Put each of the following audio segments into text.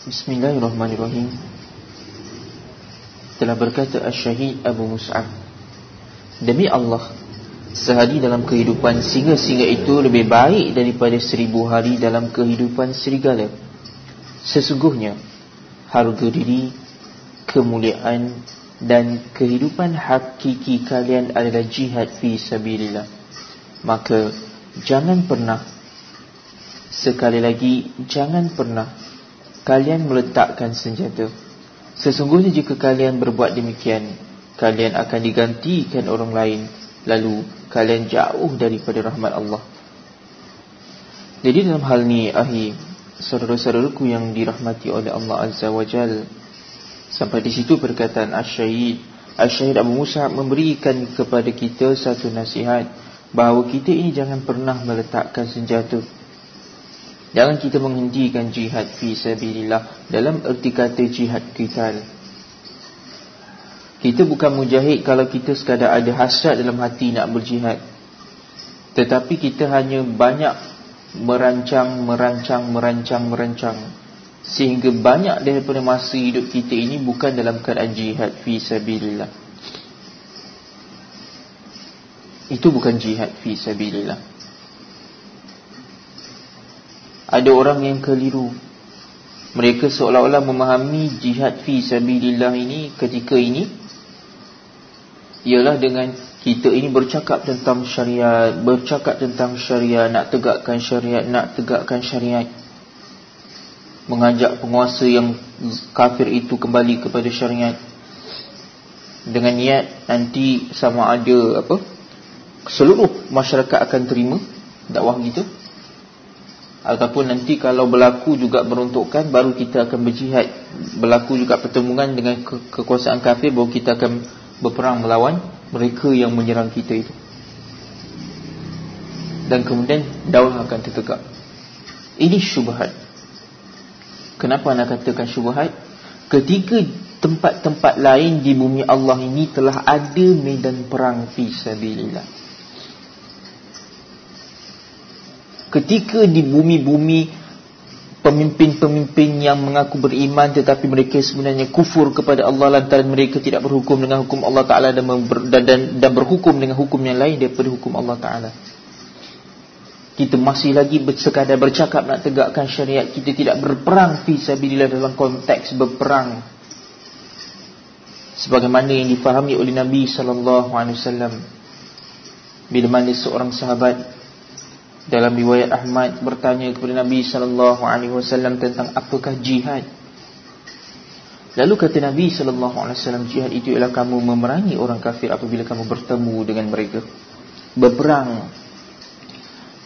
Bismillahirrahmanirrahim. Telah berkata Ash-Syahid Abu Mus'ab Demi Allah Sehari dalam kehidupan singa-singa itu Lebih baik daripada seribu hari dalam kehidupan serigala. Sesungguhnya Harga diri Kemuliaan Dan kehidupan hakiki kalian adalah jihad fi sabilillah. Maka Jangan pernah Sekali lagi Jangan pernah Kalian meletakkan senjata. Sesungguhnya jika kalian berbuat demikian Kalian akan digantikan orang lain. Lalu kalian jauh daripada rahmat Allah. Jadi dalam hal ni ahi Saudara-saudaraku yang dirahmati oleh Allah Azza wa Jal Sampai di situ perkataan Ash-Syahid Ash-Syahid Abu Musa memberikan kepada kita satu nasihat Bahawa kita ini jangan pernah meletakkan senjata Jangan kita menghentikan jihad fi sabilillah dalam erti kata jihad kita. Kita bukan mujahid kalau kita sekadar ada hasrat dalam hati nak berjihad. Tetapi kita hanya banyak merancang, merancang, merancang, merancang. Sehingga banyak daripada masa hidup kita ini bukan dalam keadaan jihad fi sabilillah. Itu bukan jihad fi sabilillah. Ada orang yang keliru. Mereka seolah-olah memahami Jihad fi sabilillah ini Ketika ini Ialah dengan kita ini bercakap tentang syariat Bercakap tentang syariat Nak tegakkan syariat Nak tegakkan syariat. Mengajak penguasa yang kafir itu kembali kepada syariat. Dengan niat nanti sama ada apa? Seluruh masyarakat akan terima dakwah kita Ataupun nanti kalau berlaku juga meruntukkan Baru kita akan berjihad. Berlaku juga pertemuan dengan ke kekuasaan kafir Baru kita akan berperang melawan Mereka yang menyerang kita itu. Dan kemudian daulah akan tertegak. Ini syubhat. Kenapa nak katakan syubhat? Ketika tempat-tempat lain di bumi Allah ini Telah ada medan perang Fisabilillah ketika di bumi-bumi pemimpin-pemimpin yang mengaku beriman tetapi mereka sebenarnya kufur kepada Allah lantaran mereka tidak berhukum dengan hukum Allah Taala dan, dan dan dan berhukum dengan hukum yang lain daripada hukum Allah Taala. Kita masih lagi sekadar bercakap nak tegakkan syariat kita tidak berperang fi sabilillah dalam konteks berperang. Sebagaimana yang difahami oleh Nabi sallallahu alaihi wasallam bila mana seorang sahabat dalam riwayat Ahmad bertanya kepada Nabi sallallahu alaihi wasallam tentang apakah jihad. Lalu kata Nabi sallallahu alaihi wasallam jihad itu ialah kamu memerangi orang kafir apabila kamu bertemu dengan mereka. Berperang.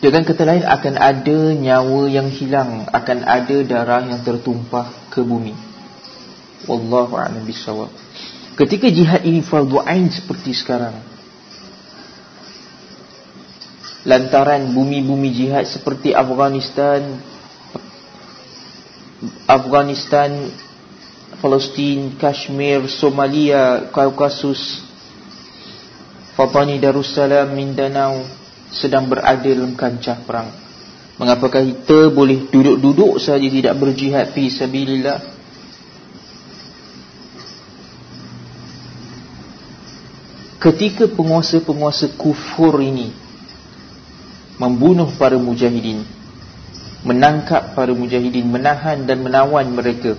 Dengan kata lain akan ada nyawa yang hilang, akan ada darah yang tertumpah ke bumi. Wallahu a'lam bissawab. Ketika jihad ini fardhu ain seperti sekarang, lantaran bumi-bumi jihad seperti Afghanistan Afghanistan Palestin, Kashmir, Somalia, Kaukasus Fatani Darussalam, Mindanao sedang berada dalam kancah perang. Mengapakah kita boleh duduk-duduk saja tidak berjihad fi sabilillah? Ketika penguasa-penguasa kufur ini membunuh para mujahidin menangkap para mujahidin menahan dan menawan mereka.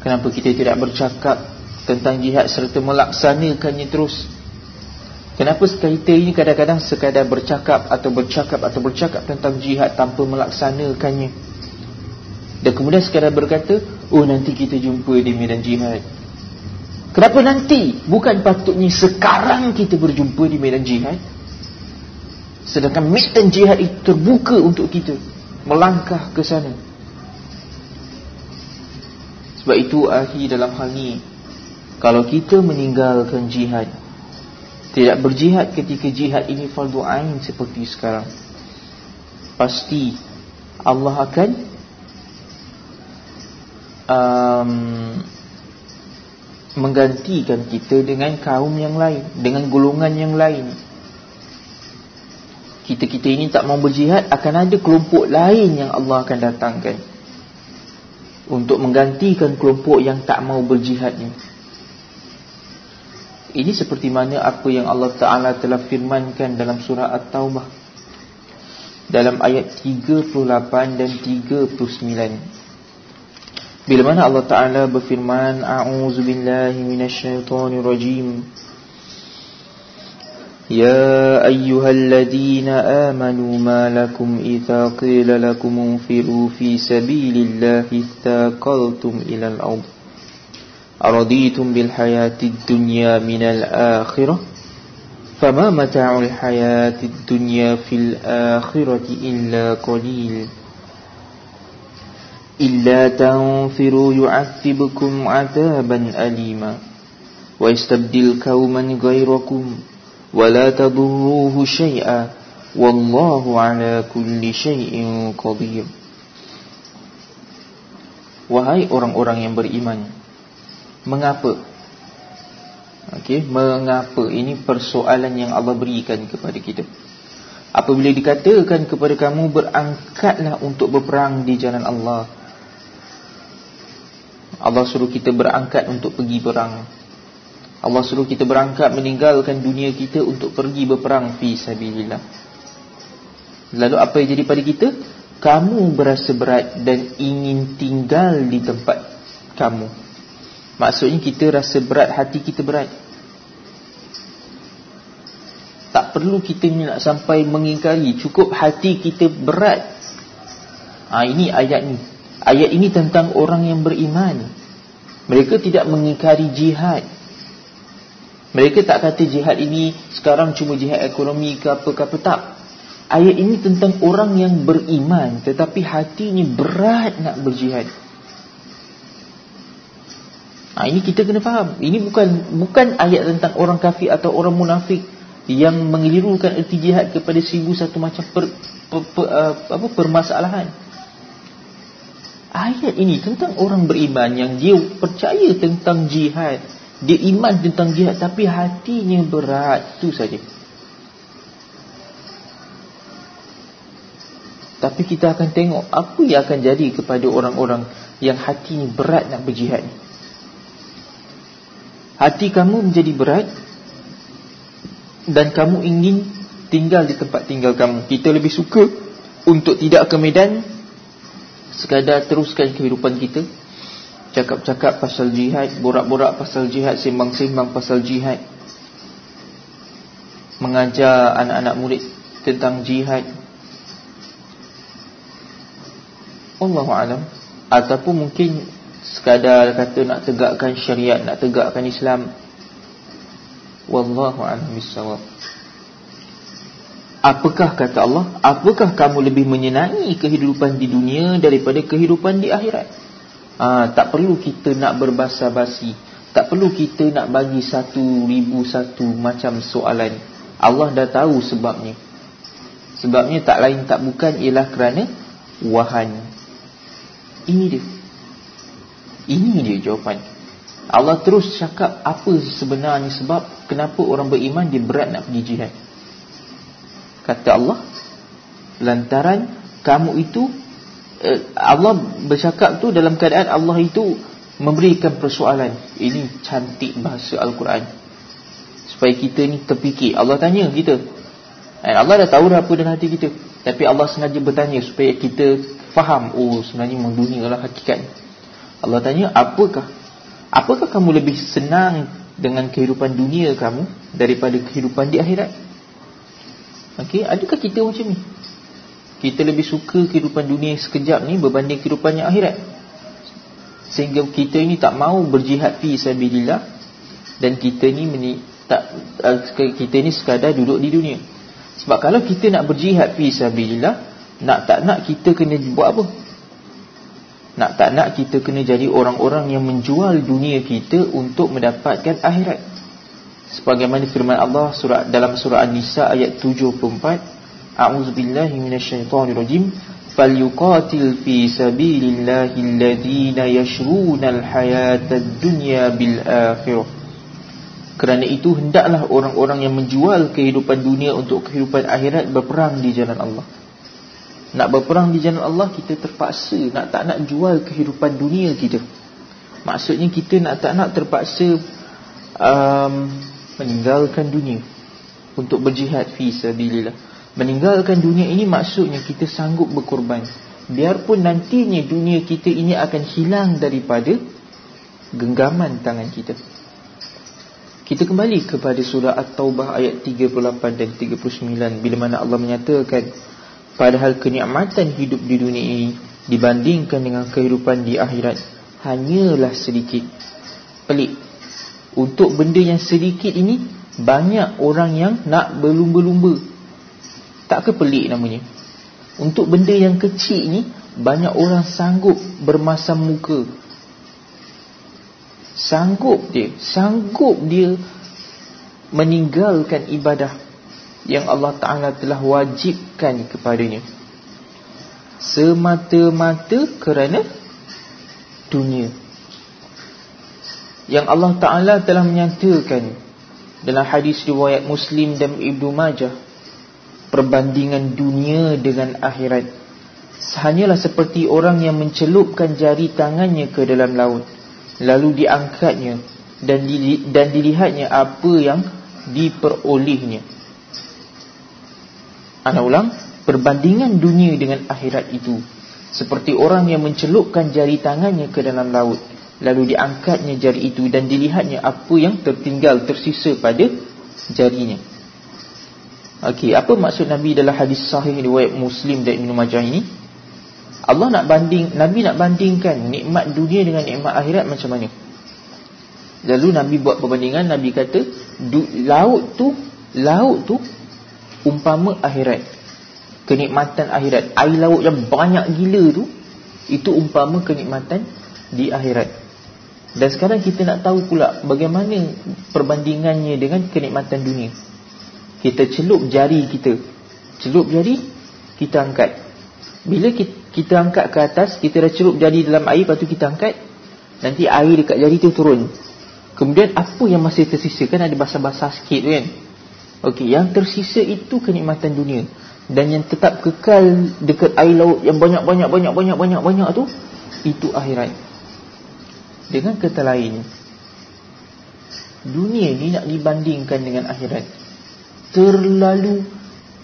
Kenapa kita tidak bercakap tentang jihad serta melaksanakannya terus? Kenapa kita ini kadang-kadang sekadar bercakap atau bercakap atau bercakap tentang jihad tanpa melaksanakannya? Dan kemudian sekadar berkata oh nanti kita jumpa di medan jihad. Kenapa nanti? Bukan patutnya sekarang kita berjumpa di medan jihad Sedangkan medan jihad itu terbuka untuk kita Melangkah ke sana. Sebab itu akhir dalam hal ini Kalau kita meninggalkan jihad Tidak berjihad ketika jihad ini fardu ain seperti sekarang Pasti Allah akan um, Menggantikan kita dengan kaum yang lain Dengan golongan yang lain kita-kita ini tak mau berjihad akan ada kelompok lain yang Allah akan datangkan untuk menggantikan kelompok yang tak mau berjihad ini. Ini seperti mana apa yang Allah Ta'ala telah firmankan dalam surah At-Taubah Dalam ayat 38 dan 39 Bila mana Allah Ta'ala berfirman A'udzu billahi يا أيها الذين آمنوا ما لكم إذا قيل لكم انفروا في سبيل الله استاقلتم إلى الأرض. أرضيتم بالحياة الدنيا من الآخرة؟ فما متاع الحياة الدنيا في الآخرة إلا قليل. إلا تنفروا يعذبكم عذابا أليما. ويستبدل قوما غيركم ولا تضروه شيئا والله على كل شيء قدير Wahai orang-orang yang beriman Mengapa? Okey, mengapa? Ini persoalan yang Allah berikan kepada kita. Apabila dikatakan kepada kamu berangkatlah untuk berperang di jalan Allah. Allah suruh kita berangkat untuk pergi perang. Allah suruh kita berangkat meninggalkan dunia kita untuk pergi berperang fi sabilillah. Lalu apa yang jadi pada kita? Kamu berasa berat dan ingin tinggal di tempat kamu. Maksudnya kita rasa berat, hati kita berat Tak perlu kita ni nak sampai mengingkari Cukup hati kita berat ha, Ini ayat ni Ayat ini tentang orang yang beriman Mereka tidak mengingkari jihad Mereka tak kata jihad ini Sekarang cuma jihad ekonomi ke apa ke apa Tak Ayat ini tentang orang yang beriman Tetapi hatinya berat nak berjihad Ha, ini kita kena faham. Ini bukan bukan ayat tentang orang kafir atau orang munafik yang mengelirukan erti jihad kepada seribu satu macam per, per, per, uh, apa permasalahan. Ayat ini tentang orang beriman yang dia percaya tentang jihad. Dia iman tentang jihad tapi hatinya berat. Itu saja. Tapi kita akan tengok apa yang akan jadi kepada orang-orang yang hatinya berat nak berjihad ni hati kamu menjadi berat dan kamu ingin tinggal di tempat tinggal kamu. Kita lebih suka untuk tidak ke medan sekadar teruskan kehidupan kita. Cakap-cakap pasal jihad, borak-borak pasal jihad, sembang-sembang pasal jihad. Mengajar anak-anak murid tentang jihad. Allahu alam ataupun mungkin sekadar kata nak tegakkan syariat, nak tegakkan Islam. Wallahu a'lam bissawab. Apakah kata Allah? Apakah kamu lebih menyenangi kehidupan di dunia daripada kehidupan di akhirat? Ha, tak perlu kita nak berbahasa basi. Tak perlu kita nak bagi satu ribu satu macam soalan. Allah dah tahu sebabnya. Sebabnya tak lain tak bukan ialah kerana wahan. Ini dia. Ini dia jawapan Allah terus cakap apa sebenarnya sebab Kenapa orang beriman dia berat nak pergi jihad Kata Allah Lantaran kamu itu Allah bercakap tu dalam keadaan Allah itu Memberikan persoalan. Ini cantik bahasa Al-Quran. Supaya kita ni terfikir. Allah tanya kita. Dan Allah dah tahu dah apa dalam hati kita. Tapi Allah sengaja bertanya supaya kita faham Oh sebenarnya mendunia adalah hakikat Allah tanya, apakah apakah kamu lebih senang dengan kehidupan dunia kamu daripada kehidupan di akhirat? Okey, adakah kita macam ni? Kita lebih suka kehidupan dunia sekejap ni berbanding kehidupan yang akhirat. Sehingga kita ini tak mau berjihad fi sabilillah dan kita ni meni, tak uh, kita ni sekadar duduk di dunia. Sebab kalau kita nak berjihad fi sabilillah, nak tak nak kita kena buat apa? Nak tak nak kita kena jadi orang-orang yang menjual dunia kita untuk mendapatkan akhirat. Sebagaimana firman Allah surah dalam surah An-Nisa ayat 74, A'udzubillahi minasyaitonirrajim, "Falyuqatil fi sabilillahi alladhina yashruna al-hayata ad-dunya bil akhirah." Kerana itu hendaklah orang-orang yang menjual kehidupan dunia untuk kehidupan akhirat berperang di jalan Allah. Nak berperang di jalan Allah Kita terpaksa Nak tak nak jual kehidupan dunia kita Maksudnya kita nak tak nak terpaksa um, Meninggalkan dunia Untuk berjihad Fisabilillah Meninggalkan dunia ini maksudnya Kita sanggup berkorban Biarpun nantinya dunia kita ini akan hilang daripada Genggaman tangan kita kita kembali kepada surah At-Taubah ayat 38 dan 39 bila mana Allah menyatakan padahal kenikmatan hidup di dunia ini dibandingkan dengan kehidupan di akhirat hanyalah sedikit. Pelik. Untuk benda yang sedikit ini banyak orang yang nak berlumba-lumba. Tak ke pelik namanya? Untuk benda yang kecil ini banyak orang sanggup bermasam muka. Sanggup dia Sanggup dia Meninggalkan ibadah Yang Allah Ta'ala telah wajibkan kepadanya. Semata-mata kerana Dunia. Yang Allah Ta'ala telah menyatakan Dalam hadis riwayat Muslim dan Ibnu Majah Perbandingan dunia dengan akhirat Hanyalah seperti orang yang mencelupkan jari tangannya ke dalam laut lalu diangkatnya dan di, dan dilihatnya apa yang diperolehnya. Ana ulang, perbandingan dunia dengan akhirat itu seperti orang yang mencelupkan jari tangannya ke dalam laut lalu diangkatnya jari itu dan dilihatnya apa yang tertinggal tersisa pada jarinya. Okey, apa maksud Nabi dalam hadis sahih riwayat Muslim dan Ibnu Majah ini? Allah nak banding Nabi nak bandingkan nikmat dunia dengan nikmat akhirat macam mana? Lalu Nabi buat perbandingan Nabi kata laut tu laut tu umpama akhirat. Kenikmatan akhirat. Air laut yang banyak gila tu itu umpama kenikmatan di akhirat. Dan sekarang kita nak tahu pula bagaimana perbandingannya dengan kenikmatan dunia kita celup jari kita. Celup jari kita angkat. Bila kita kita angkat ke atas Kita dah cerup jari dalam air Lepas tu kita angkat. Nanti air dekat jari tu turun. Kemudian apa yang masih tersisa Kan ada basah-basah sikit kan? Okey, yang tersisa itu kenikmatan dunia. Dan yang tetap kekal Dekat air laut yang banyak-banyak-banyak-banyak-banyak-banyak tu Itu akhirat. Dengan kata lain Dunia ni nak dibandingkan dengan akhirat Terlalu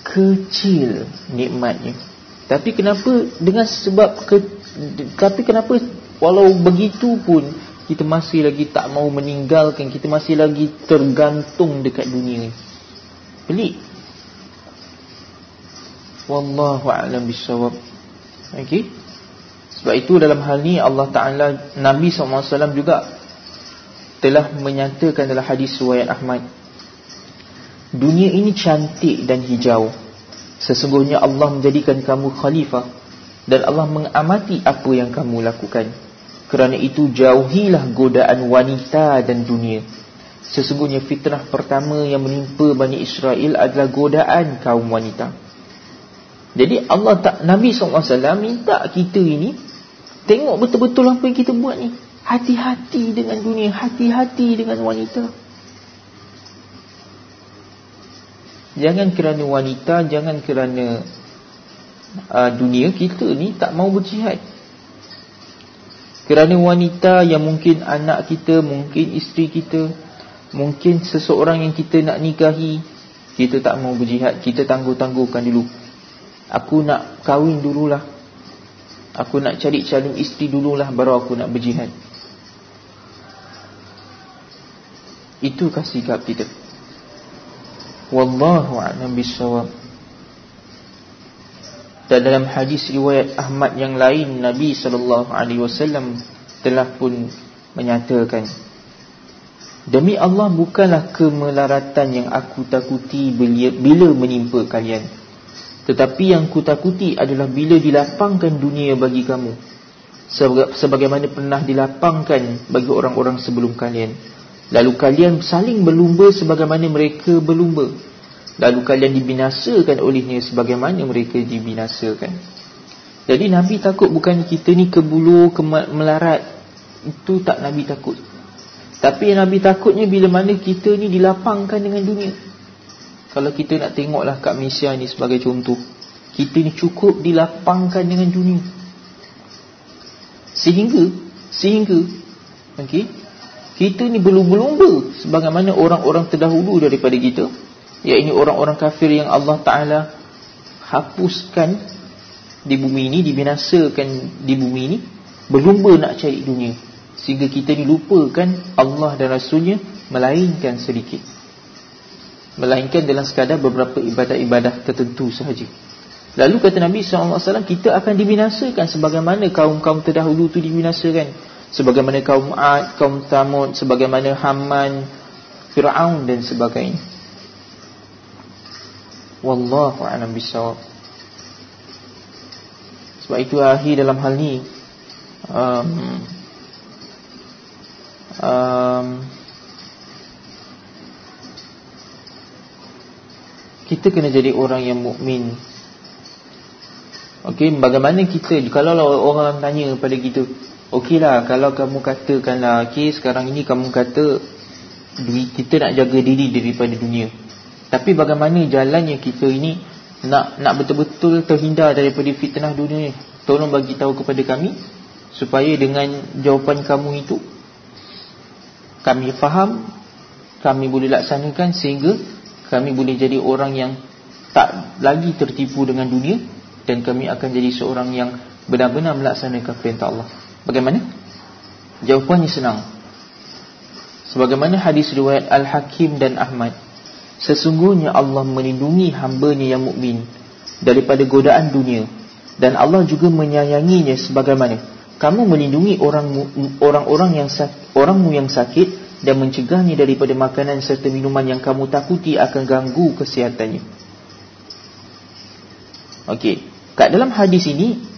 kecil nikmatnya tapi kenapa dengan sebab ke, tapi kenapa walau begitu pun kita masih lagi tak mau meninggalkan kita masih lagi tergantung dekat dunia ni. Pelik. Wallahu a'lam bissawab. Okey. Sebab itu dalam hal ni Allah Taala Nabi SAW juga telah menyatakan dalam hadis riwayat Ahmad. Dunia ini cantik dan hijau. Sesungguhnya Allah menjadikan kamu khalifah Dan Allah mengamati apa yang kamu lakukan. Kerana itu jauhilah godaan wanita dan dunia. Sesungguhnya fitnah pertama yang menimpa Bani Israel adalah godaan kaum wanita. Jadi Allah tak Nabi SAW minta kita ini Tengok betul-betul apa yang kita buat ni. Hati-hati dengan dunia Hati-hati dengan wanita Jangan kerana wanita Jangan kerana uh, Dunia kita ni tak mau berjihad. Kerana wanita yang mungkin Anak kita, mungkin isteri kita Mungkin seseorang yang kita nak nikahi Kita tak mau berjihad. Kita tangguh-tangguhkan dulu. Aku nak kahwin dululah. Aku nak cari calon isteri dululah Baru aku nak berjihad. Itukah sikap kita Wallahu a'lam bishawab. Dan dalam hadis riwayat Ahmad yang lain Nabi sallallahu alaihi wasallam telah pun menyatakan Demi Allah bukanlah kemelaratan yang aku takuti bila menimpa kalian Tetapi yang ku takuti adalah bila dilapangkan dunia bagi kamu Sebagaimana pernah dilapangkan bagi orang-orang sebelum kalian Lalu kalian saling berlumba sebagaimana mereka berlumba. Lalu kalian dibinasakan olehnya sebagaimana mereka dibinasakan. Jadi Nabi takut bukan kita ni kebulu, ke melarat. Itu tak Nabi takut. Tapi yang Nabi takutnya bila mana kita ni dilapangkan dengan dunia. Kalau kita nak tengoklah kat Malaysia ni sebagai contoh. Kita ni cukup dilapangkan dengan dunia. Sehingga Sehingga okay, Kita ni berlumba-lumba Sebagaimana orang-orang terdahulu daripada kita Iaitu orang-orang kafir yang Allah Ta'ala Hapuskan Di bumi ini Dibinasakan di bumi ini Berlumba nak cari dunia. Sehingga kita dilupakan Allah dan Rasulnya Melainkan sedikit. Melainkan dalam sekadar beberapa ibadah-ibadah tertentu sahaja. Lalu kata Nabi SAW Kita akan dibinasakan sebagaimana kaum-kaum terdahulu itu dibinasakan Sebagaimana kaum Ad, kaum Thamud Sebagaimana Haman, Fir'aun dan sebagainya Wallahu a'lam bisawab Sebab itu akhir dalam hal ni um, um, kita kena jadi orang yang mukmin. Okey, bagaimana kita kalau orang tanya pada kita, okeylah kalau kamu katakanlah okey sekarang ini kamu kata kita nak jaga diri daripada dunia. Tapi bagaimana jalannya kita ini nak nak betul-betul terhindar daripada fitnah dunia ni? Tolong bagi tahu kepada kami supaya dengan jawapan kamu itu kami faham kami boleh laksanakan sehingga kami boleh jadi orang yang tak lagi tertipu dengan dunia dan kami akan jadi seorang yang benar-benar melaksanakan perintah Allah. Bagaimana? Jawapannya senang. Sebagaimana hadis riwayat Al-Hakim dan Ahmad, sesungguhnya Allah melindungi hamba-Nya yang mukmin daripada godaan dunia dan Allah juga menyayanginya sebagaimana kamu melindungi orang orang-orang yang orangmu yang sakit dan mencegahnya daripada makanan serta minuman yang kamu takuti akan ganggu kesihatannya. Okey, kat dalam hadis ini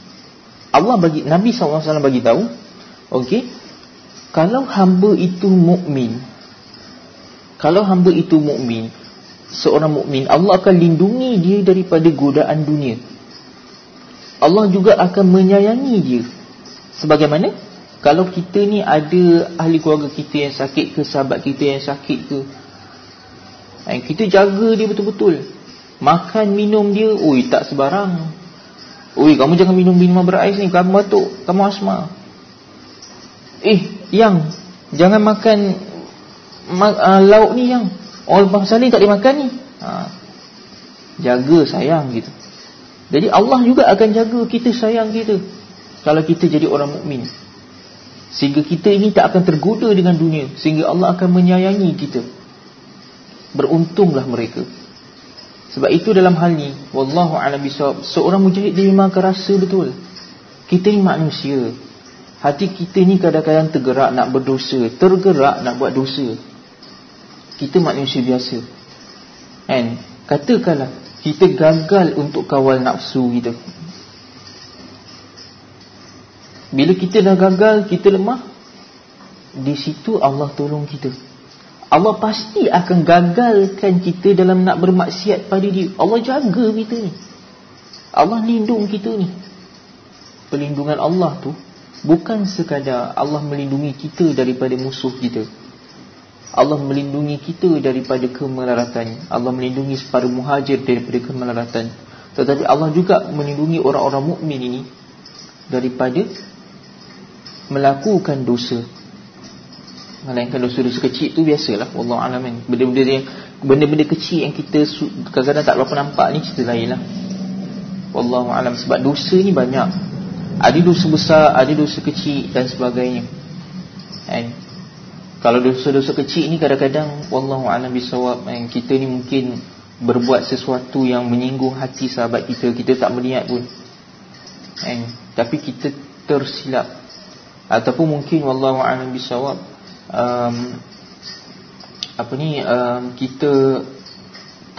Allah bagi Nabi SAW bagi tahu, okey, kalau hamba itu mukmin, kalau hamba itu mukmin, seorang mukmin, Allah akan lindungi dia daripada godaan dunia. Allah juga akan menyayangi dia. Sebagaimana kalau kita ni ada ahli keluarga kita yang sakit ke Sahabat kita yang sakit ke eh, Kita jaga dia betul-betul Makan minum dia Ui tak sebarang Ui kamu jangan minum minuman berais ni. Kamu batuk. Kamu asma. Eh yang Jangan makan ma uh, Lauk ni yang. Orang bangsa ni tak boleh makan ni. Ha. Jaga sayang gitu Jadi Allah juga akan jaga kita sayang kita. Kalau kita jadi orang mukmin. Sehingga kita ini tak akan tergoda dengan dunia. Sehingga Allah akan menyayangi kita. Beruntunglah mereka Sebab itu dalam hal ni Wallahu'ala bisawab Seorang mujahid dia memang akan rasa betul. Kita ni manusia. Hati kita ni kadang-kadang tergerak nak berdosa Tergerak nak buat dosa. Kita manusia biasa. And Katakanlah Kita gagal untuk kawal nafsu kita. Bila kita dah gagal, kita lemah Di situ Allah tolong kita Allah pasti akan gagalkan kita dalam nak bermaksiat pada dia. Allah jaga kita ni. Allah lindung kita ni. Perlindungan Allah tu Bukan sekadar Allah melindungi kita daripada musuh kita. Allah melindungi kita daripada kemelaratan. Allah melindungi para muhajir daripada kemelaratan. Tetapi Allah juga melindungi orang-orang mukmin ini Daripada melakukan dosa melainkan dosa-dosa kecil tu biasalah wallahu alam kan. Benda-benda yang benda-benda kecil yang kita kadang-kadang tak berapa nampak ni cerita lain lah. Wallahu alam sebab dosa ni banyak. Ada dosa besar ada dosa kecil dan sebagainya. Kan? Kalau dosa-dosa kecil ni kadang-kadang wallahu alam bisawab kan. Kita ni mungkin berbuat sesuatu yang menyinggung hati sahabat kita kita tak berniat pun. Kan? Tapi kita tersilap. Ataupun mungkin wallahu a'lam bisawab um, apa ni um, kita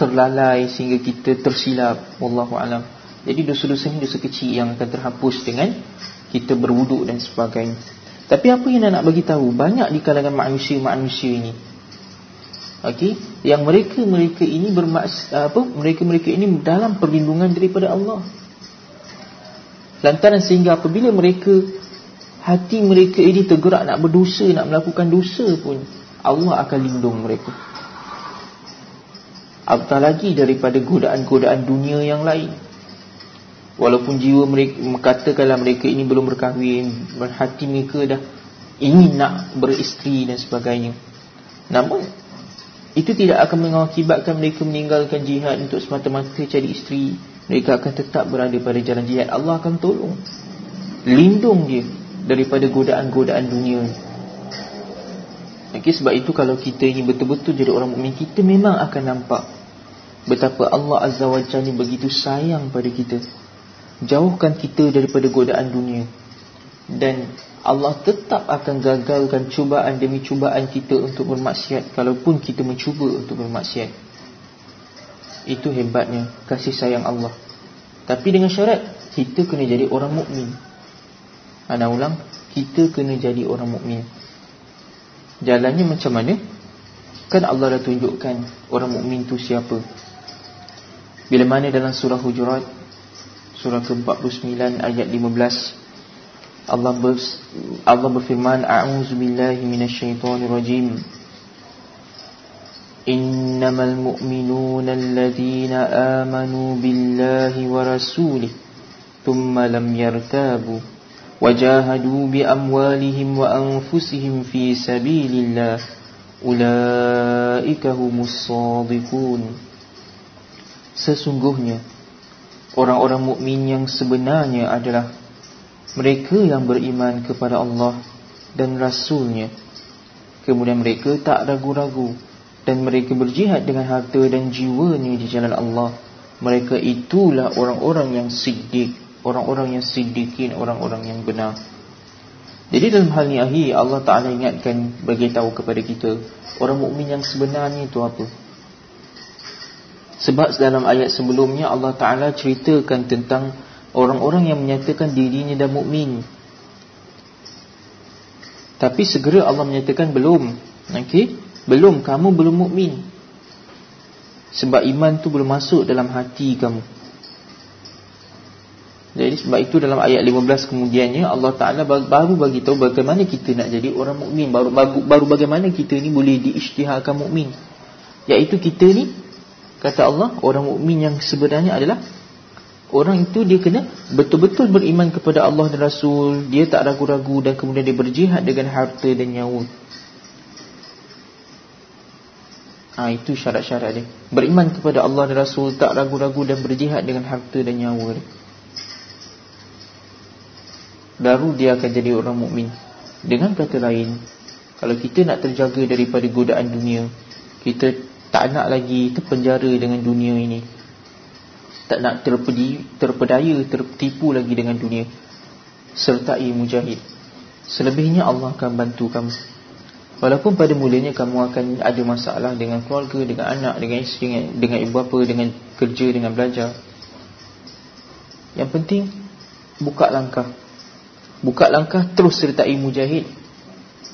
terlalai sehingga kita tersilap. Wallahu alam. Jadi dosa-dosa ni dosa kecil yang akan terhapus dengan kita berwuduk dan sebagainya. Tapi apa yang nak bagi tahu? Banyak di kalangan manusia-manusia ini. Okey? Yang mereka-mereka ini bermaks apa mereka-mereka ini dalam perlindungan daripada Allah. Lantaran sehingga apabila mereka hati mereka ini tergerak nak berdosa, nak melakukan dosa pun Allah akan lindung mereka. Apatah lagi daripada godaan-godaan dunia yang lain. Walaupun jiwa mereka Katakanlah mereka ini belum berkahwin Hati mereka dah Ingin nak beristeri dan sebagainya. Namun Itu tidak akan mengakibatkan mereka meninggalkan jihad Untuk semata-mata cari isteri. Mereka akan tetap berada pada jalan jihad. Allah akan tolong Lindung dia Daripada godaan-godaan dunia. Okay, Sebab itu kalau kita ini betul-betul jadi orang mukmin Kita memang akan nampak Betapa Allah Azza wa Jalla begitu sayang pada kita. Jauhkan kita daripada godaan dunia. Dan Allah tetap akan gagalkan cubaan demi cubaan kita untuk bermaksiat Kalaupun kita mencuba untuk bermaksiat. Itu hebatnya kasih sayang Allah. Tapi dengan syarat Kita kena jadi orang mukmin. Anak ulang Kita kena jadi orang mukmin. Jalannya macam mana? Kan Allah dah tunjukkan Orang mukmin tu siapa bila mana dalam surah Hujurat Surah ke-49 ayat 15 Allah ber, Allah berfirman A'udzu billahi minasyaitonir rajim Innamal mu'minuna alladhina amanu billahi wa rasulih thumma lam yartabu bi amwalihim wa anfusihim fi sabilillah ulaika humus shadiqun Sesungguhnya Orang-orang mukmin yang sebenarnya adalah Mereka yang beriman kepada Allah Dan Rasulnya. Kemudian mereka tak ragu-ragu Dan mereka berjihad dengan harta dan jiwanya di jalan Allah. Mereka itulah orang-orang yang siddiq Orang-orang yang siddiqin Orang-orang yang benar Jadi dalam hal ini Allah Ta'ala ingatkan Beritahu kepada kita Orang mukmin yang sebenarnya itu apa? Sebab dalam ayat sebelumnya Allah Ta'ala ceritakan tentang Orang-orang yang menyatakan dirinya dah mukmin. Tapi segera Allah menyatakan belum okay? Belum, kamu belum mukmin. Sebab iman tu belum masuk dalam hati kamu Jadi sebab itu dalam ayat 15 kemudiannya Allah Ta'ala baru bagi tahu bagaimana kita nak jadi orang mukmin. baru, baru, baru bagaimana kita ni boleh diisytiharkan mukmin. Iaitu kita ni Kata Allah, orang mukmin yang sebenarnya adalah Orang itu dia kena betul-betul beriman kepada Allah dan Rasul Dia tak ragu-ragu dan kemudian dia berjihad dengan harta dan nyawa ha, Itu syarat-syarat dia Beriman kepada Allah dan Rasul Tak ragu-ragu dan berjihad dengan harta dan nyawa dia Baru dia akan jadi orang mukmin. Dengan kata lain Kalau kita nak terjaga daripada godaan dunia Kita tak nak lagi terpenjara dengan dunia ini. Tak nak terpedi, terpedaya, tertipu lagi dengan dunia. Sertai mujahid. Selebihnya Allah akan bantu kamu. Walaupun pada mulanya kamu akan ada masalah dengan keluarga, dengan anak, dengan isteri, dengan ibu bapa, dengan kerja, dengan belajar. Yang penting, buka langkah Buka langkah terus sertai mujahid.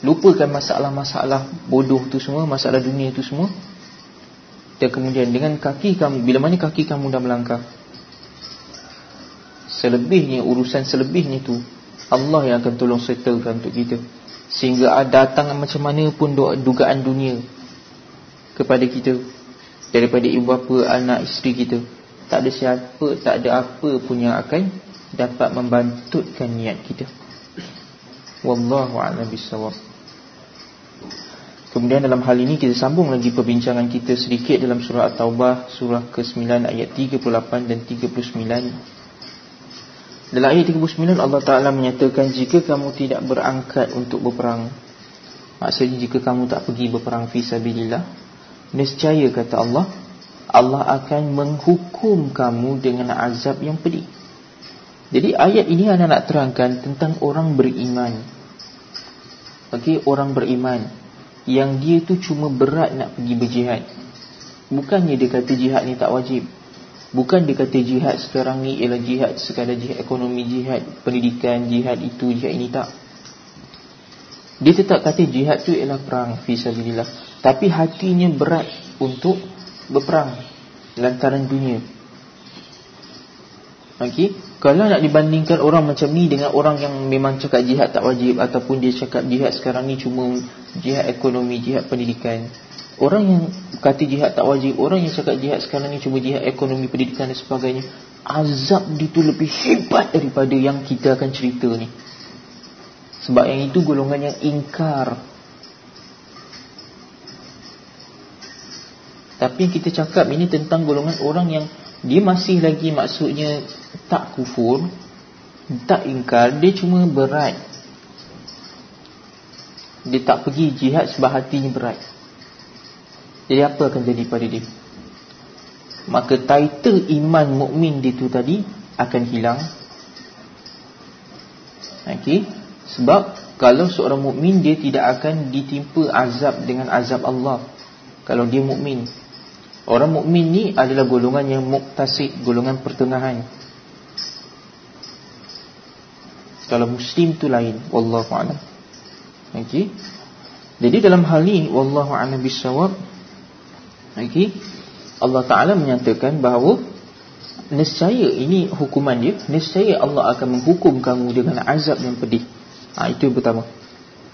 Lupakan masalah-masalah bodoh tu semua, masalah dunia tu semua. Dan kemudian dengan kaki kamu Bila mana kaki kamu dah melangkah? Selebihnya Urusan selebihnya tu Allah yang akan tolong settlekan untuk kita. Sehingga datang macam mana pun Dugaan dunia Kepada kita. Daripada ibu bapa Anak isteri kita. Tak ada siapa Tak ada apa pun yang akan Dapat membantutkan niat kita Wallahu'ala bisawab Kemudian dalam hal ini kita sambung lagi perbincangan kita sedikit dalam surah At-Taubah surah ke-9 ayat 38 dan 39. Dalam ayat 39 Allah Taala menyatakan jika kamu tidak berangkat untuk berperang maksudnya jika kamu tak pergi berperang fi sabilillah nescaya kata Allah Allah akan menghukum kamu dengan azab yang pedih. Jadi ayat ini anda nak terangkan tentang orang beriman. Okey, orang beriman yang dia tu cuma berat nak pergi berjihad. Bukannya dia kata jihad ni tak wajib. Bukan dia kata jihad sekarang ni ialah jihad Sekadar jihad ekonomi, jihad pendidikan, jihad itu, jihad ini tak. Dia tetap kata jihad tu ialah perang Fisabilillah Tapi hatinya berat untuk berperang Lantaran dunia Okey, kalau nak dibandingkan orang macam ni dengan orang yang memang cakap jihad tak wajib ataupun dia cakap jihad sekarang ni cuma jihad ekonomi, jihad pendidikan. Orang yang kata jihad tak wajib Orang yang cakap jihad sekarang ni Cuma jihad ekonomi, pendidikan dan sebagainya Azab itu lebih hebat daripada yang kita akan cerita ni. Sebab yang itu golongan yang ingkar. Tapi kita cakap ini tentang golongan orang yang Dia masih lagi maksudnya Tak kufur Tak ingkar Dia cuma berat. Dia tak pergi jihad sebab hatinya berat. Jadi apa akan jadi pada dia? Maka title iman mukmin dia tu tadi Akan hilang. Okay Sebab kalau seorang mukmin dia tidak akan ditimpa azab dengan azab Allah. Kalau dia mukmin. Orang mukmin ni adalah golongan yang muktasib, golongan pertengahan. Kalau muslim tu lain, wallahu a'lam. Okey. Jadi dalam hal ini wallahu a'lam bisawab. Okey. Allah Taala menyatakan bahawa nescaya ini hukuman dia, nescaya Allah akan menghukum kamu dengan azab yang pedih. Ha, itu yang pertama.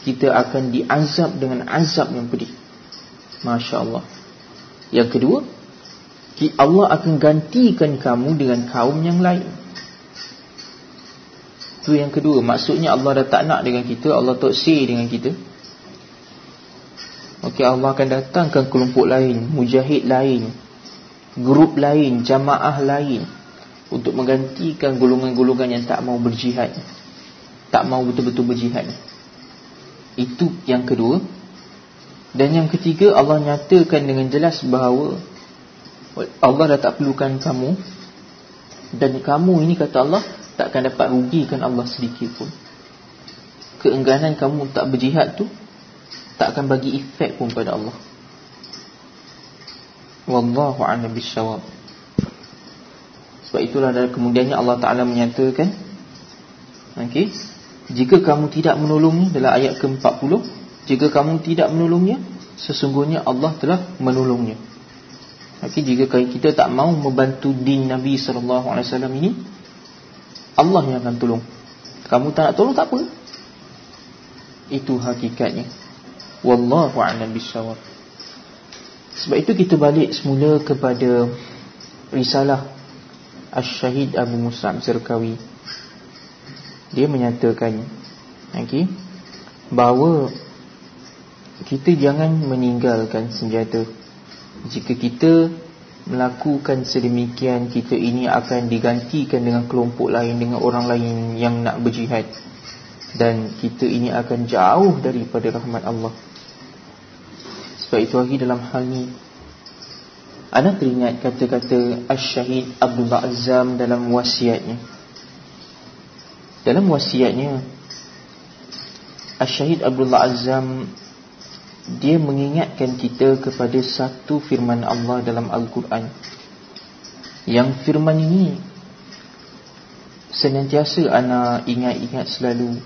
Kita akan diazab dengan azab yang pedih. Masya-Allah. Yang kedua Allah akan gantikan kamu dengan kaum yang lain Itu yang kedua. Maksudnya Allah dah tak nak dengan kita Allah tak say dengan kita. Okey Allah akan datangkan kelompok lain Mujahid lain Grup lain Jamaah lain Untuk menggantikan golongan-golongan yang tak mau berjihad Tak mau betul-betul berjihad. Itu yang kedua. Dan yang ketiga Allah nyatakan dengan jelas bahawa Allah dah tak perlukan kamu. Dan kamu ini kata Allah Takkan dapat rugikan Allah sedikit pun. Keengganan kamu tak berjihad tu Tak akan bagi efek pun pada Allah. Wallahu a'lam bishawab. Sebab itulah dari kemudiannya Allah Ta'ala menyatakan okay, Jika kamu tidak menolongnya Dalam ayat ke-40 jika kamu tidak menolongnya Sesungguhnya Allah telah menolongnya. Tapi jika kita tak mau membantu din Nabi SAW ini Allah yang akan tolong. Kamu tak nak tolong tak apa. Itu hakikatnya. Wallahu a'lam bishawab. Sebab itu kita balik semula kepada Risalah Ash-Shahid Abu Musab Zerkawi Dia menyatakan okay, Bahawa kita jangan meninggalkan senjata. Jika kita melakukan sedemikian Kita ini akan digantikan dengan kelompok lain Dengan orang lain yang nak berjihad. Dan kita ini akan jauh daripada rahmat Allah. Sebab itu lagi dalam hal ini Anda teringat kata-kata Ash-Shahid Abdullah Azam dalam wasiatnya. Dalam wasiatnya Ash-Shahid Abdullah Azam dia mengingatkan kita kepada satu firman Allah dalam Al-Quran. Yang firman ini Senantiasa ana ingat-ingat selalu.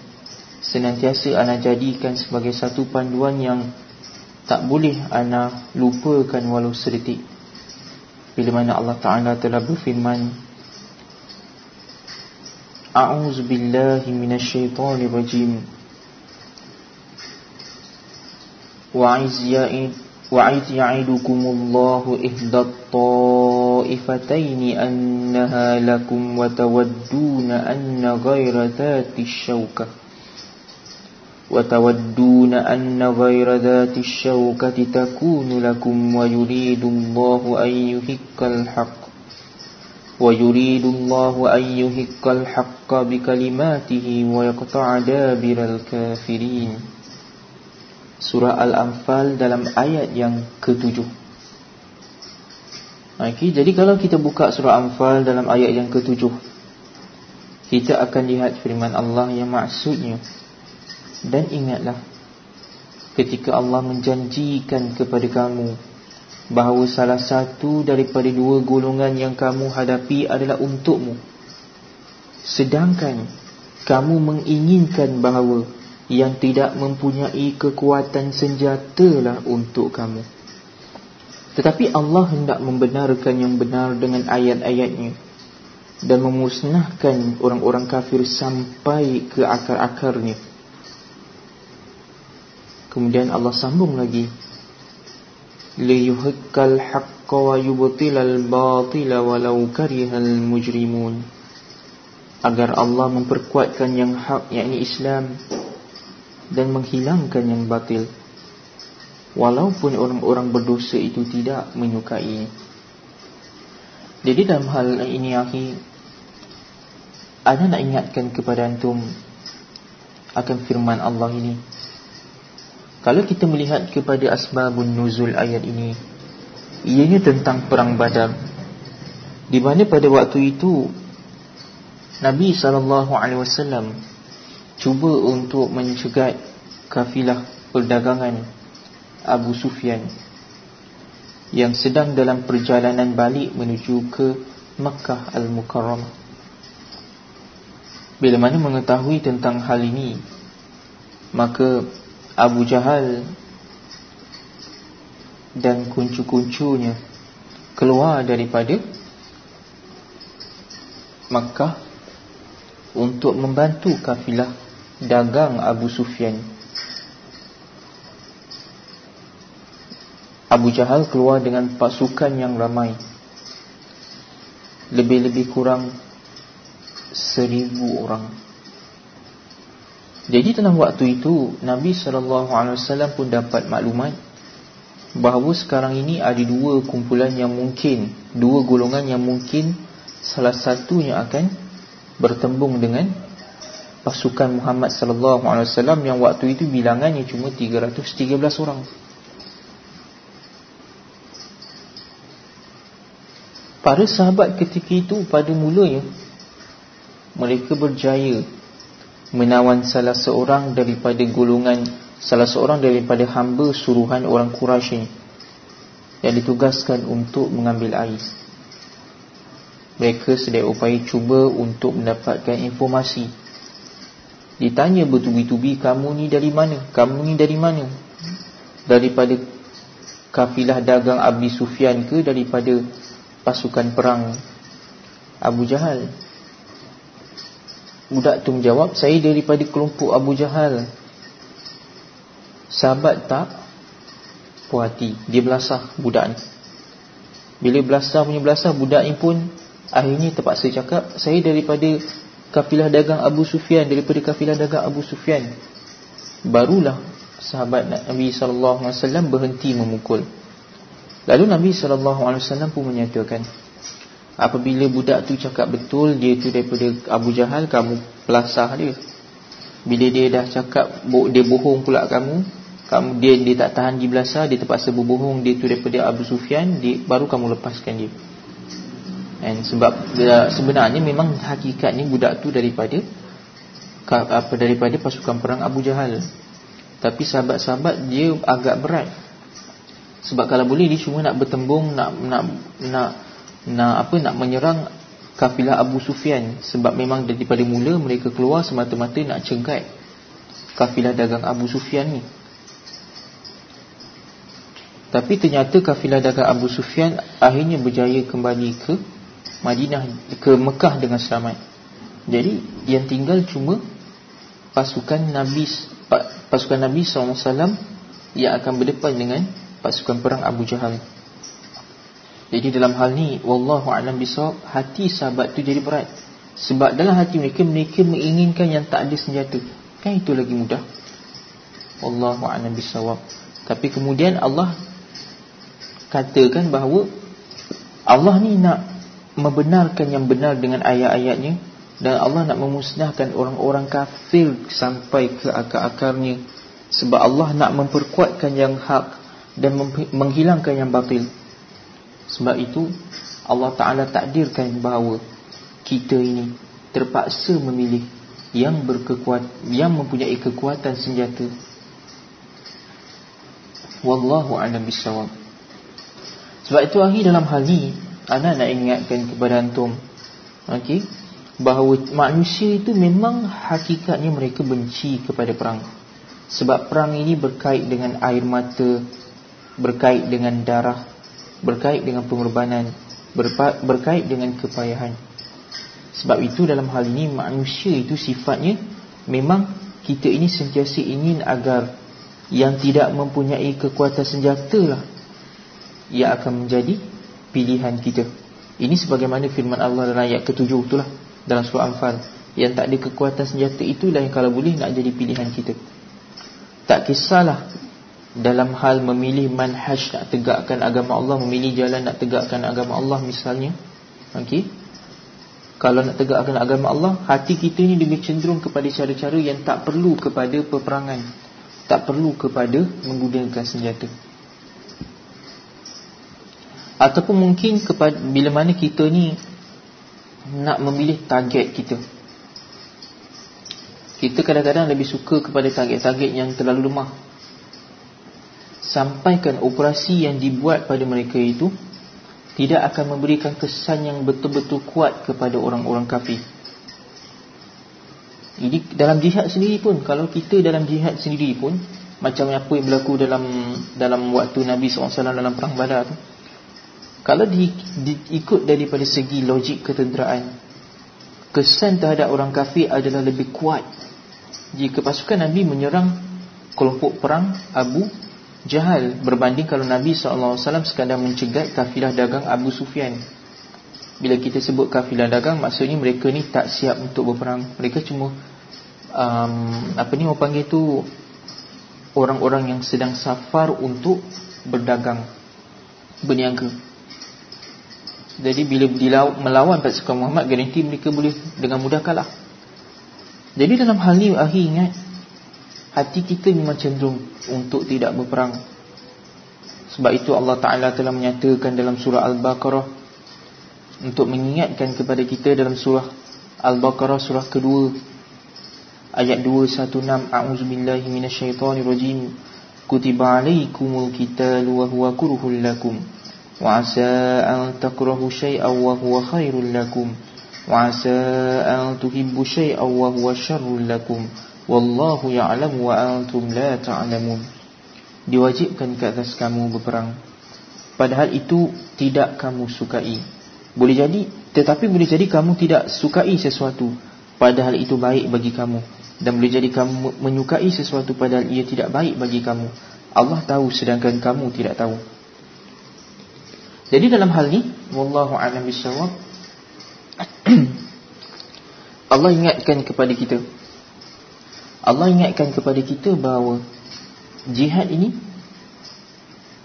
Senantiasa ana jadikan sebagai satu panduan yang Tak boleh ana lupakan walau sedetik. Bila mana Allah Ta'ala telah berfirman A'udzubillahi minasyaitanirrajim وعيد يعيدكم الله إحدى الطائفتين أنها لكم وتودون أن غير ذات الشوكة وتودون أن غير ذات الشوكة تكون لكم ويريد الله أن يهك الحق ويريد الله أن يهك الحق بكلماته ويقطع دابر الكافرين. Surah Al-Anfal dalam ayat yang ketujuh. Okay, jadi kalau kita buka surah Al-Anfal dalam ayat yang ketujuh, kita akan lihat firman Allah yang maksudnya. Dan ingatlah, ketika Allah menjanjikan kepada kamu bahawa salah satu daripada dua golongan yang kamu hadapi adalah untukmu. Sedangkan kamu menginginkan bahawa yang tidak mempunyai kekuatan senjatalah untuk kamu. Tetapi Allah hendak membenarkan yang benar dengan ayat-ayatnya dan memusnahkan orang-orang kafir sampai ke akar-akarnya. Kemudian Allah sambung lagi. liyuhiqqal haqqa wa yubtilal batila walau karihal mujrimun agar Allah memperkuatkan yang hak yakni Islam dan menghilangkan yang batil. Walaupun orang-orang berdosa itu tidak menyukai. Jadi dalam hal ini akhi ana nak ingatkan kepada antum akan firman Allah ini. Kalau kita melihat kepada asbabun nuzul ayat ini Ianya tentang perang badar Di mana pada waktu itu Nabi SAW Cuba untuk mencegat kafilah perdagangan Abu Sufyan Yang sedang dalam perjalanan balik menuju ke Makkah Al-Mukarramah. Bila mana mengetahui tentang hal ini Maka Abu Jahal dan kuncu-kuncunya keluar daripada Makkah untuk membantu kafilah dagang Abu Sufyan. Abu Jahal keluar dengan pasukan yang ramai. Lebih-lebih kurang seribu orang. Jadi dalam waktu itu Nabi SAW pun dapat maklumat Bahawa sekarang ini ada dua kumpulan yang mungkin Dua golongan yang mungkin Salah satunya akan bertembung dengan Pasukan Muhammad SAW Yang waktu itu bilangannya cuma 313 orang Para sahabat ketika itu pada mulanya Mereka berjaya menawan salah seorang daripada golongan salah seorang daripada hamba suruhan orang Quraisy yang ditugaskan untuk mengambil air. Mereka sedang upaya cuba untuk mendapatkan informasi. Ditanya bertubi-tubi, kamu ni dari mana? Kamu ni dari mana? Daripada kafilah dagang Abi Sufyan ke daripada pasukan perang Abu Jahal? Budak tu menjawab Saya daripada kelompok Abu Jahal Sahabat tak Puas hati Dia belasah budak ni Bila belasah punya belasah Budak ni pun Akhirnya terpaksa cakap Saya daripada Kafilah dagang Abu Sufyan Daripada kafilah dagang Abu Sufyan. Barulah Sahabat Nabi SAW Berhenti memukul. Lalu Nabi SAW pun menyatakan Apabila budak tu cakap betul Dia tu daripada Abu Jahal Kamu pelasah dia. Bila dia dah cakap Dia bohong pula kamu kamu dia dia tak tahan di belasah Dia terpaksa berbohong Dia tu daripada Abu Sufyan dia, Baru kamu lepaskan dia And Sebab sebenarnya memang Hakikatnya budak tu daripada apa Daripada pasukan perang Abu Jahal. Tapi sahabat-sahabat Dia agak berat. Sebab kalau boleh Dia cuma nak bertembung Nak nak nak nak apa nak menyerang kafilah Abu Sufyan. Sebab memang daripada mula mereka keluar semata-mata nak cegat kafilah dagang Abu Sufyan ni. Tapi ternyata kafilah dagang Abu Sufyan akhirnya berjaya kembali ke Madinah ke Mekah dengan selamat jadi yang tinggal cuma pasukan Nabi pasukan Nabi SAW yang akan berdepan dengan pasukan perang Abu Jahal jadi dalam hal ni wallahu alam bisawab hati sahabat tu jadi berat. Sebab dalam hati mereka mereka menginginkan yang tak ada senjata. Kan itu lagi mudah. Wallahu alam bisawab. Tapi kemudian Allah katakan bahawa Allah ni nak membenarkan yang benar dengan ayat-ayatnya dan Allah nak memusnahkan orang-orang kafir sampai ke akar-akarnya. Sebab Allah nak memperkuatkan yang hak dan menghilangkan yang batil. Sebab itu Allah Ta'ala takdirkan bahawa Kita ini terpaksa memilih Yang berkekuat Yang mempunyai kekuatan senjata. Wallahu a'lam bisawab Sebab itu akhir dalam hal ini Ana nak ingatkan kepada antum. Okay, Bahawa manusia itu memang Hakikatnya mereka benci kepada perang. Sebab perang ini berkait dengan air mata Berkait dengan darah berkait dengan pengorbanan berkait dengan kepayahan. Sebab itu dalam hal ini manusia itu sifatnya memang kita ini sentiasa ingin agar yang tidak mempunyai kekuatan senjata lah ia akan menjadi pilihan kita. Ini sebagaimana firman Allah dalam ayat ke-7 itulah dalam surah Anfal. Yang tak ada kekuatan senjata itulah yang kalau boleh nak jadi pilihan kita. Tak kisahlah dalam hal memilih manhaj nak tegakkan agama Allah, memilih jalan nak tegakkan agama Allah misalnya. Okey. Kalau nak tegakkan agama Allah, hati kita ni lebih cenderung kepada cara-cara yang tak perlu kepada peperangan. Tak perlu kepada menggunakan senjata. Ataupun mungkin kepada bila mana kita ni nak memilih target kita. Kita kadang-kadang lebih suka kepada target-target yang terlalu lemah. Sampaikan operasi yang dibuat pada mereka itu tidak akan memberikan kesan yang betul-betul kuat kepada orang-orang kafir. Jadi dalam jihad sendiri pun kalau kita dalam jihad sendiri pun macam apa yang berlaku dalam dalam waktu Nabi SAW dalam perang Badar tu kalau di, diikut daripada segi logik ketenteraan Kesan terhadap orang kafir adalah lebih kuat Jika pasukan Nabi menyerang kelompok perang Abu Jahal Berbanding kalau Nabi SAW sekadar mencegat kafilah dagang Abu Sufyan. Bila kita sebut kafilah dagang Maksudnya mereka ni tak siap untuk berperang. Mereka cuma um, Apa ni orang panggil tu Orang-orang yang sedang safar untuk berdagang Berniaga jadi bila dilaw melawan pasukan Muhammad Garanti mereka boleh dengan mudah kalah. Jadi dalam hal ini Akhir ingat Hati kita memang cenderung Untuk tidak berperang. Sebab itu Allah Ta'ala telah menyatakan Dalam surah Al-Baqarah Untuk mengingatkan kepada kita Dalam surah Al-Baqarah surah kedua Ayat 216 A'udzubillahiminasyaitanirrajim Kutiba alaikumul kitalu Wa huwa kuruhul lakum وعسى أن تكرهوا شيئا وهو خير لكم وعسى أن تحبوا شيئا وهو شر لكم والله يعلم وأنتم لا تعلمون diwajibkan ke atas kamu berperang padahal itu tidak kamu sukai boleh jadi tetapi boleh jadi kamu tidak sukai sesuatu padahal itu baik bagi kamu dan boleh jadi kamu menyukai sesuatu padahal ia tidak baik bagi kamu Allah tahu sedangkan kamu tidak tahu jadi dalam hal ni wallahu a'lam bissawab Allah ingatkan kepada kita. Allah ingatkan kepada kita bahawa jihad ini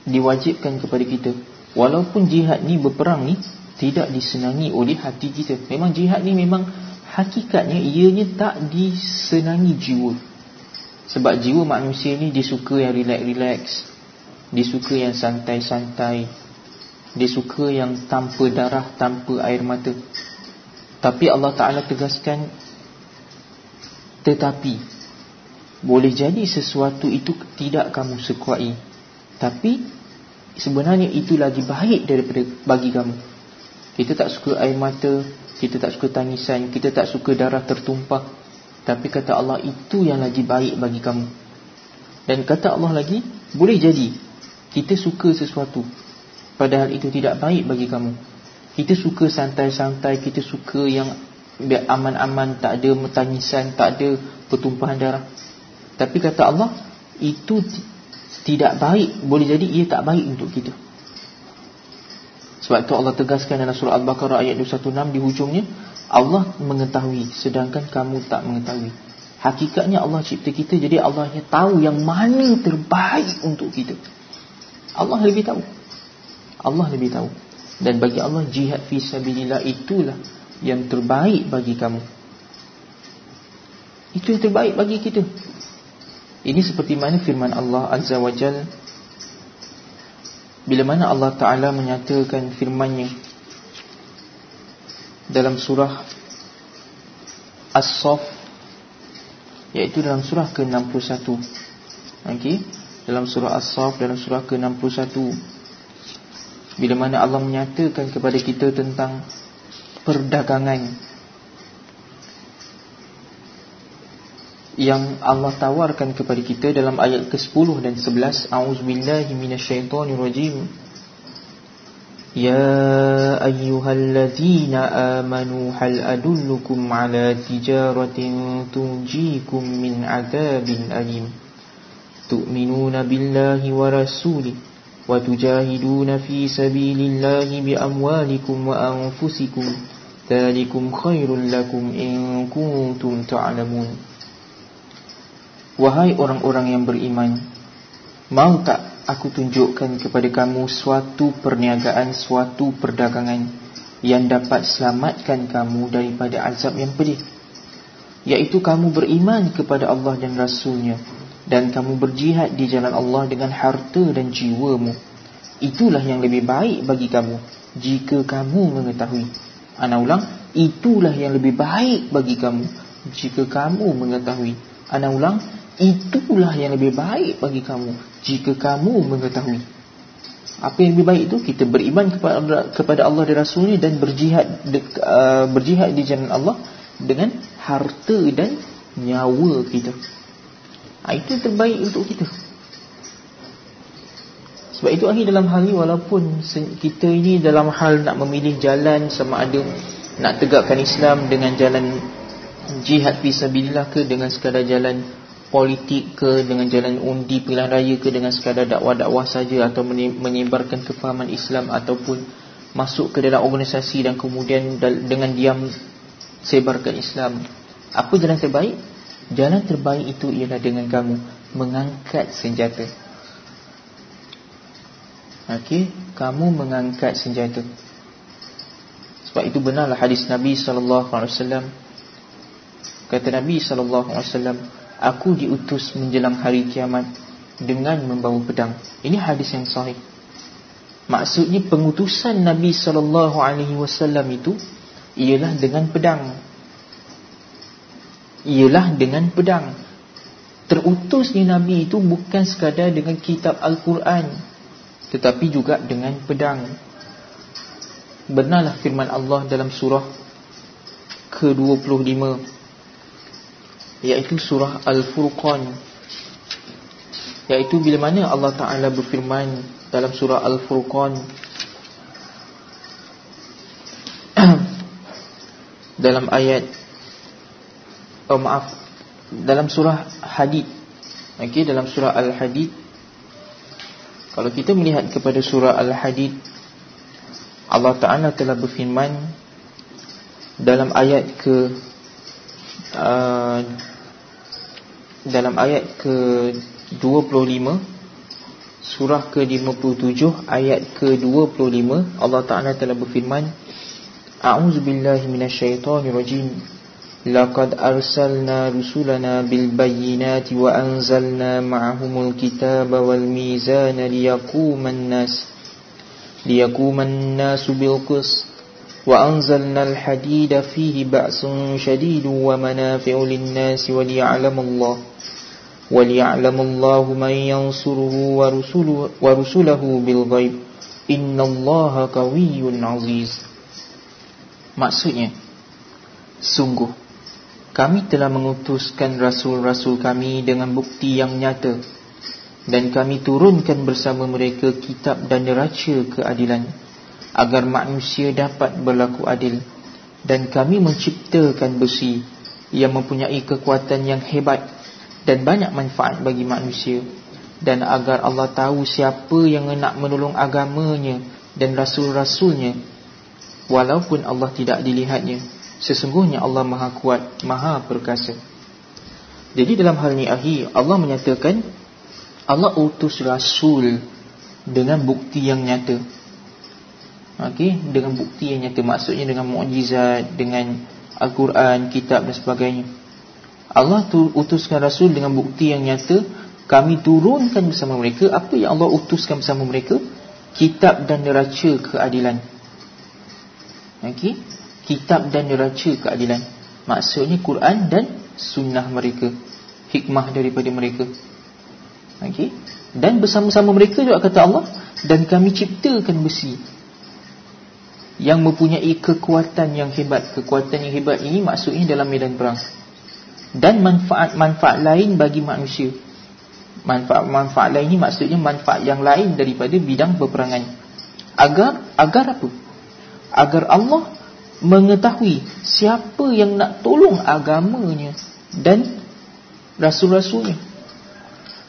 diwajibkan kepada kita. Walaupun jihad ni berperang ni tidak disenangi oleh hati kita. Memang jihad ni memang hakikatnya ianya tak disenangi jiwa. Sebab jiwa manusia ni disuka yang relax-relax disuka yang santai-santai dia suka yang tanpa darah, tanpa air mata. Tapi Allah Ta'ala tegaskan Tetapi Boleh jadi sesuatu itu tidak kamu sekuai. Tapi Sebenarnya itu lagi baik daripada bagi kamu. Kita tak suka air mata Kita tak suka tangisan Kita tak suka darah tertumpah. Tapi kata Allah itu yang lagi baik bagi kamu. Dan kata Allah lagi Boleh jadi Kita suka sesuatu Padahal itu tidak baik bagi kamu. Kita suka santai-santai Kita suka yang aman-aman Tak ada metangisan Tak ada pertumpahan darah. Tapi kata Allah Itu tidak baik. Boleh jadi ia tak baik untuk kita. Sebab itu Allah tegaskan dalam surah Al-Baqarah ayat 216 di hujungnya Allah mengetahui sedangkan kamu tak mengetahui. Hakikatnya Allah cipta kita Jadi Allah tahu yang mana terbaik untuk kita. Allah lebih tahu Allah lebih tahu. Dan bagi Allah jihad fi sabilillah itulah Yang terbaik bagi kamu. Itu yang terbaik bagi kita. Ini seperti mana firman Allah Azza wa Jal. Bila mana Allah Ta'ala menyatakan firmannya Dalam surah As-Saf Iaitu dalam surah ke-61. Okay? Dalam surah As-Saf Dalam surah ke-61 bila mana Allah menyatakan kepada kita tentang perdagangan yang Allah tawarkan kepada kita dalam ayat ke-10 dan 11 a'udzubillahi minasyaitonirrajim. Ya ayyuhalladzina amanu hal adullukum ala tijaratin tunjikum min adzabin alim. Tu'minuna billahi wa rasulihi وتجاهدون في سبيل الله بأموالكم وأنفسكم ذلكم خير لكم إن كنتم تعلمون Wahai orang-orang yang beriman Mau tak aku tunjukkan kepada kamu suatu perniagaan, suatu perdagangan Yang dapat selamatkan kamu daripada azab yang pedih Iaitu kamu beriman kepada Allah dan Rasulnya dan kamu berjihad di jalan Allah dengan harta dan jiwamu. Itulah yang lebih baik bagi kamu jika kamu mengetahui. Ana ulang itulah yang lebih baik bagi kamu jika kamu mengetahui. Ana ulang itulah yang lebih baik bagi kamu jika kamu mengetahui. Apa yang lebih baik itu? Kita beriman kepada kepada Allah dan Rasulnya dan berjihad uh, berjihad di jalan Allah dengan harta dan nyawa kita ha, Itu terbaik untuk kita Sebab itu akhir dalam hal Walaupun kita ini dalam hal nak memilih jalan Sama ada nak tegakkan Islam dengan jalan Jihad fisabilillah ke Dengan sekadar jalan politik ke Dengan jalan undi pilihan raya ke Dengan sekadar dakwah-dakwah saja Atau menyebarkan kefahaman Islam Ataupun masuk ke dalam organisasi Dan kemudian dengan diam Sebarkan Islam Apa jalan terbaik? Jalan terbaik itu ialah dengan kamu mengangkat senjata. Okey, kamu mengangkat senjata. Sebab itu benarlah hadis Nabi sallallahu alaihi wasallam. Kata Nabi sallallahu alaihi wasallam, aku diutus menjelang hari kiamat dengan membawa pedang. Ini hadis yang sahih. Maksudnya pengutusan Nabi sallallahu alaihi wasallam itu ialah dengan pedang ialah dengan pedang. Terutusnya Nabi itu bukan sekadar dengan kitab Al-Quran tetapi juga dengan pedang. Benarlah firman Allah dalam surah ke-25 iaitu surah Al-Furqan iaitu bila mana Allah Taala berfirman dalam surah Al-Furqan dalam ayat oh maaf. Dalam surah hadid. Okey dalam surah al-hadid. Kalau kita melihat kepada surah al-hadid Allah Taala telah berfirman dalam ayat ke uh, dalam ayat ke 25 surah ke-57 ayat ke-25 Allah Taala telah berfirman A'udzubillahi minasyaitonirrajim لقد أرسلنا رسلنا بالبينات وأنزلنا معهم الكتاب والميزان ليقوم الناس ليقوم الناس بالقسط وأنزلنا الحديد فيه بأس شديد ومنافع للناس وليعلم الله وليعلم الله من ينصره ورسله, ورسله بالغيب إن الله قوي عزيز maksudnya sungguh kami telah mengutuskan rasul-rasul kami dengan bukti yang nyata. Dan kami turunkan bersama mereka kitab dan neraca keadilan agar manusia dapat berlaku adil. Dan kami menciptakan besi yang mempunyai kekuatan yang hebat dan banyak manfaat bagi manusia. Dan agar Allah tahu siapa yang nak menolong agamanya dan rasul-rasulnya walaupun Allah tidak dilihatnya Sesungguhnya Allah maha kuat Maha perkasa. Jadi dalam hal ini ahi Allah menyatakan Allah utus Rasul Dengan bukti yang nyata. Okay? Dengan bukti yang nyata. Maksudnya dengan mu'jizat Dengan Al-Quran, kitab dan sebagainya. Allah tu utuskan Rasul dengan bukti yang nyata. Kami turunkan bersama mereka Apa yang Allah utuskan bersama mereka. Kitab dan neraca keadilan. Okey kitab dan neraca keadilan. Maksudnya Quran dan sunnah mereka hikmah daripada mereka. Okey? Dan bersama-sama mereka juga kata Allah dan kami ciptakan besi yang mempunyai kekuatan yang hebat. Kekuatan yang hebat ini maksudnya dalam medan perang. Dan manfaat-manfaat lain bagi manusia. Manfaat-manfaat lain ini maksudnya manfaat yang lain daripada bidang peperangan. Agar agar apa? Agar Allah mengetahui siapa yang nak tolong agamanya dan rasul-rasulnya.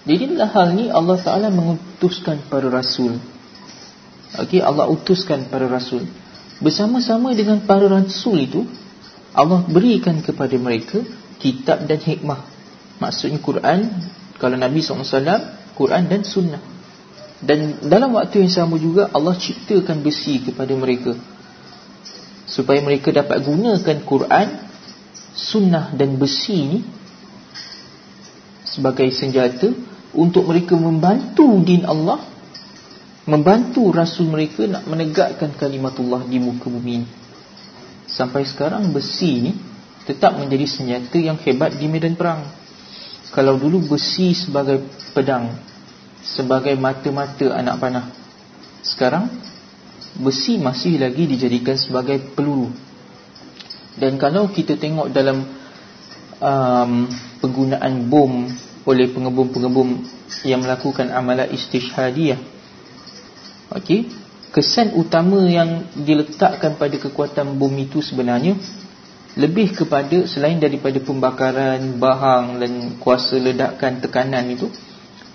Jadi dalam hal ni Allah Ta'ala mengutuskan para rasul. Okey, Allah utuskan para rasul. Bersama-sama dengan para rasul itu Allah berikan kepada mereka Kitab dan hikmah. Maksudnya Quran Kalau Nabi SAW Quran dan sunnah. Dan dalam waktu yang sama juga Allah ciptakan besi kepada mereka Supaya mereka dapat gunakan Quran Sunnah dan besi ini Sebagai senjata untuk mereka membantu din Allah membantu rasul mereka nak menegakkan kalimatullah di muka bumi ini sampai sekarang besi ini tetap menjadi senjata yang hebat di medan perang. Kalau dulu besi sebagai pedang sebagai mata-mata anak panah. Sekarang besi masih lagi dijadikan sebagai peluru dan kalau kita tengok dalam um, penggunaan bom oleh pengebum-pengebum yang melakukan amalan istishhadiyah. Okey, kesan utama yang diletakkan pada kekuatan bom itu sebenarnya lebih kepada selain daripada pembakaran bahang dan kuasa ledakan tekanan itu,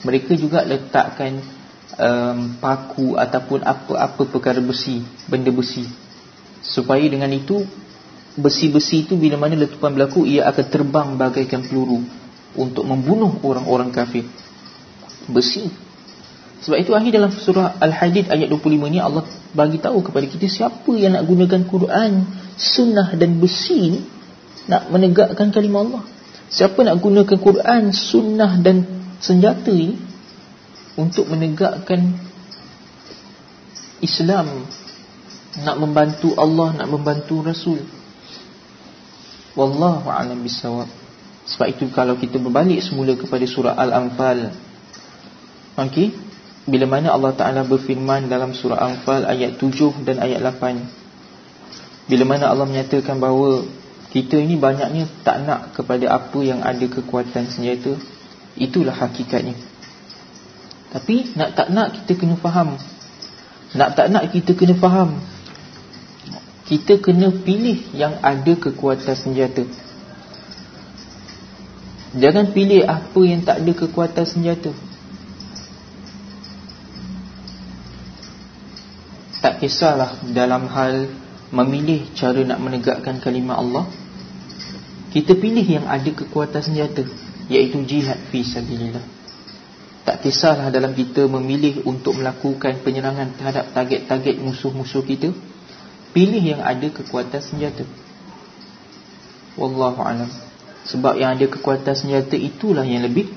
mereka juga letakkan um, paku ataupun apa-apa perkara besi, benda besi. Supaya dengan itu besi-besi itu bila mana letupan berlaku ia akan terbang bagaikan peluru untuk membunuh orang-orang kafir besi sebab itu akhir dalam surah Al-Hadid ayat 25 ni Allah bagi tahu kepada kita siapa yang nak gunakan Quran, sunnah dan besi ni nak menegakkan kalimah Allah. Siapa nak gunakan Quran, sunnah dan senjata ini untuk menegakkan Islam, nak membantu Allah, nak membantu Rasul. Wallahu a'lam bissawab. Sebab itu kalau kita berbalik semula kepada surah Al-Anfal Okey Bila mana Allah Ta'ala berfirman dalam surah Al-Anfal ayat 7 dan ayat 8 Bila mana Allah menyatakan bahawa Kita ini banyaknya tak nak kepada apa yang ada kekuatan senjata Itulah hakikatnya Tapi nak tak nak kita kena faham. Nak tak nak kita kena faham. Kita kena pilih yang ada kekuatan senjata. Jangan pilih apa yang tak ada kekuatan senjata. Tak kisahlah dalam hal memilih cara nak menegakkan kalimah Allah. Kita pilih yang ada kekuatan senjata Iaitu jihad fi sabilillah Tak kisahlah dalam kita memilih untuk melakukan penyerangan terhadap target-target musuh-musuh kita Pilih yang ada kekuatan senjata. Wallahu'alam sebab yang ada kekuatan senjata itulah yang lebih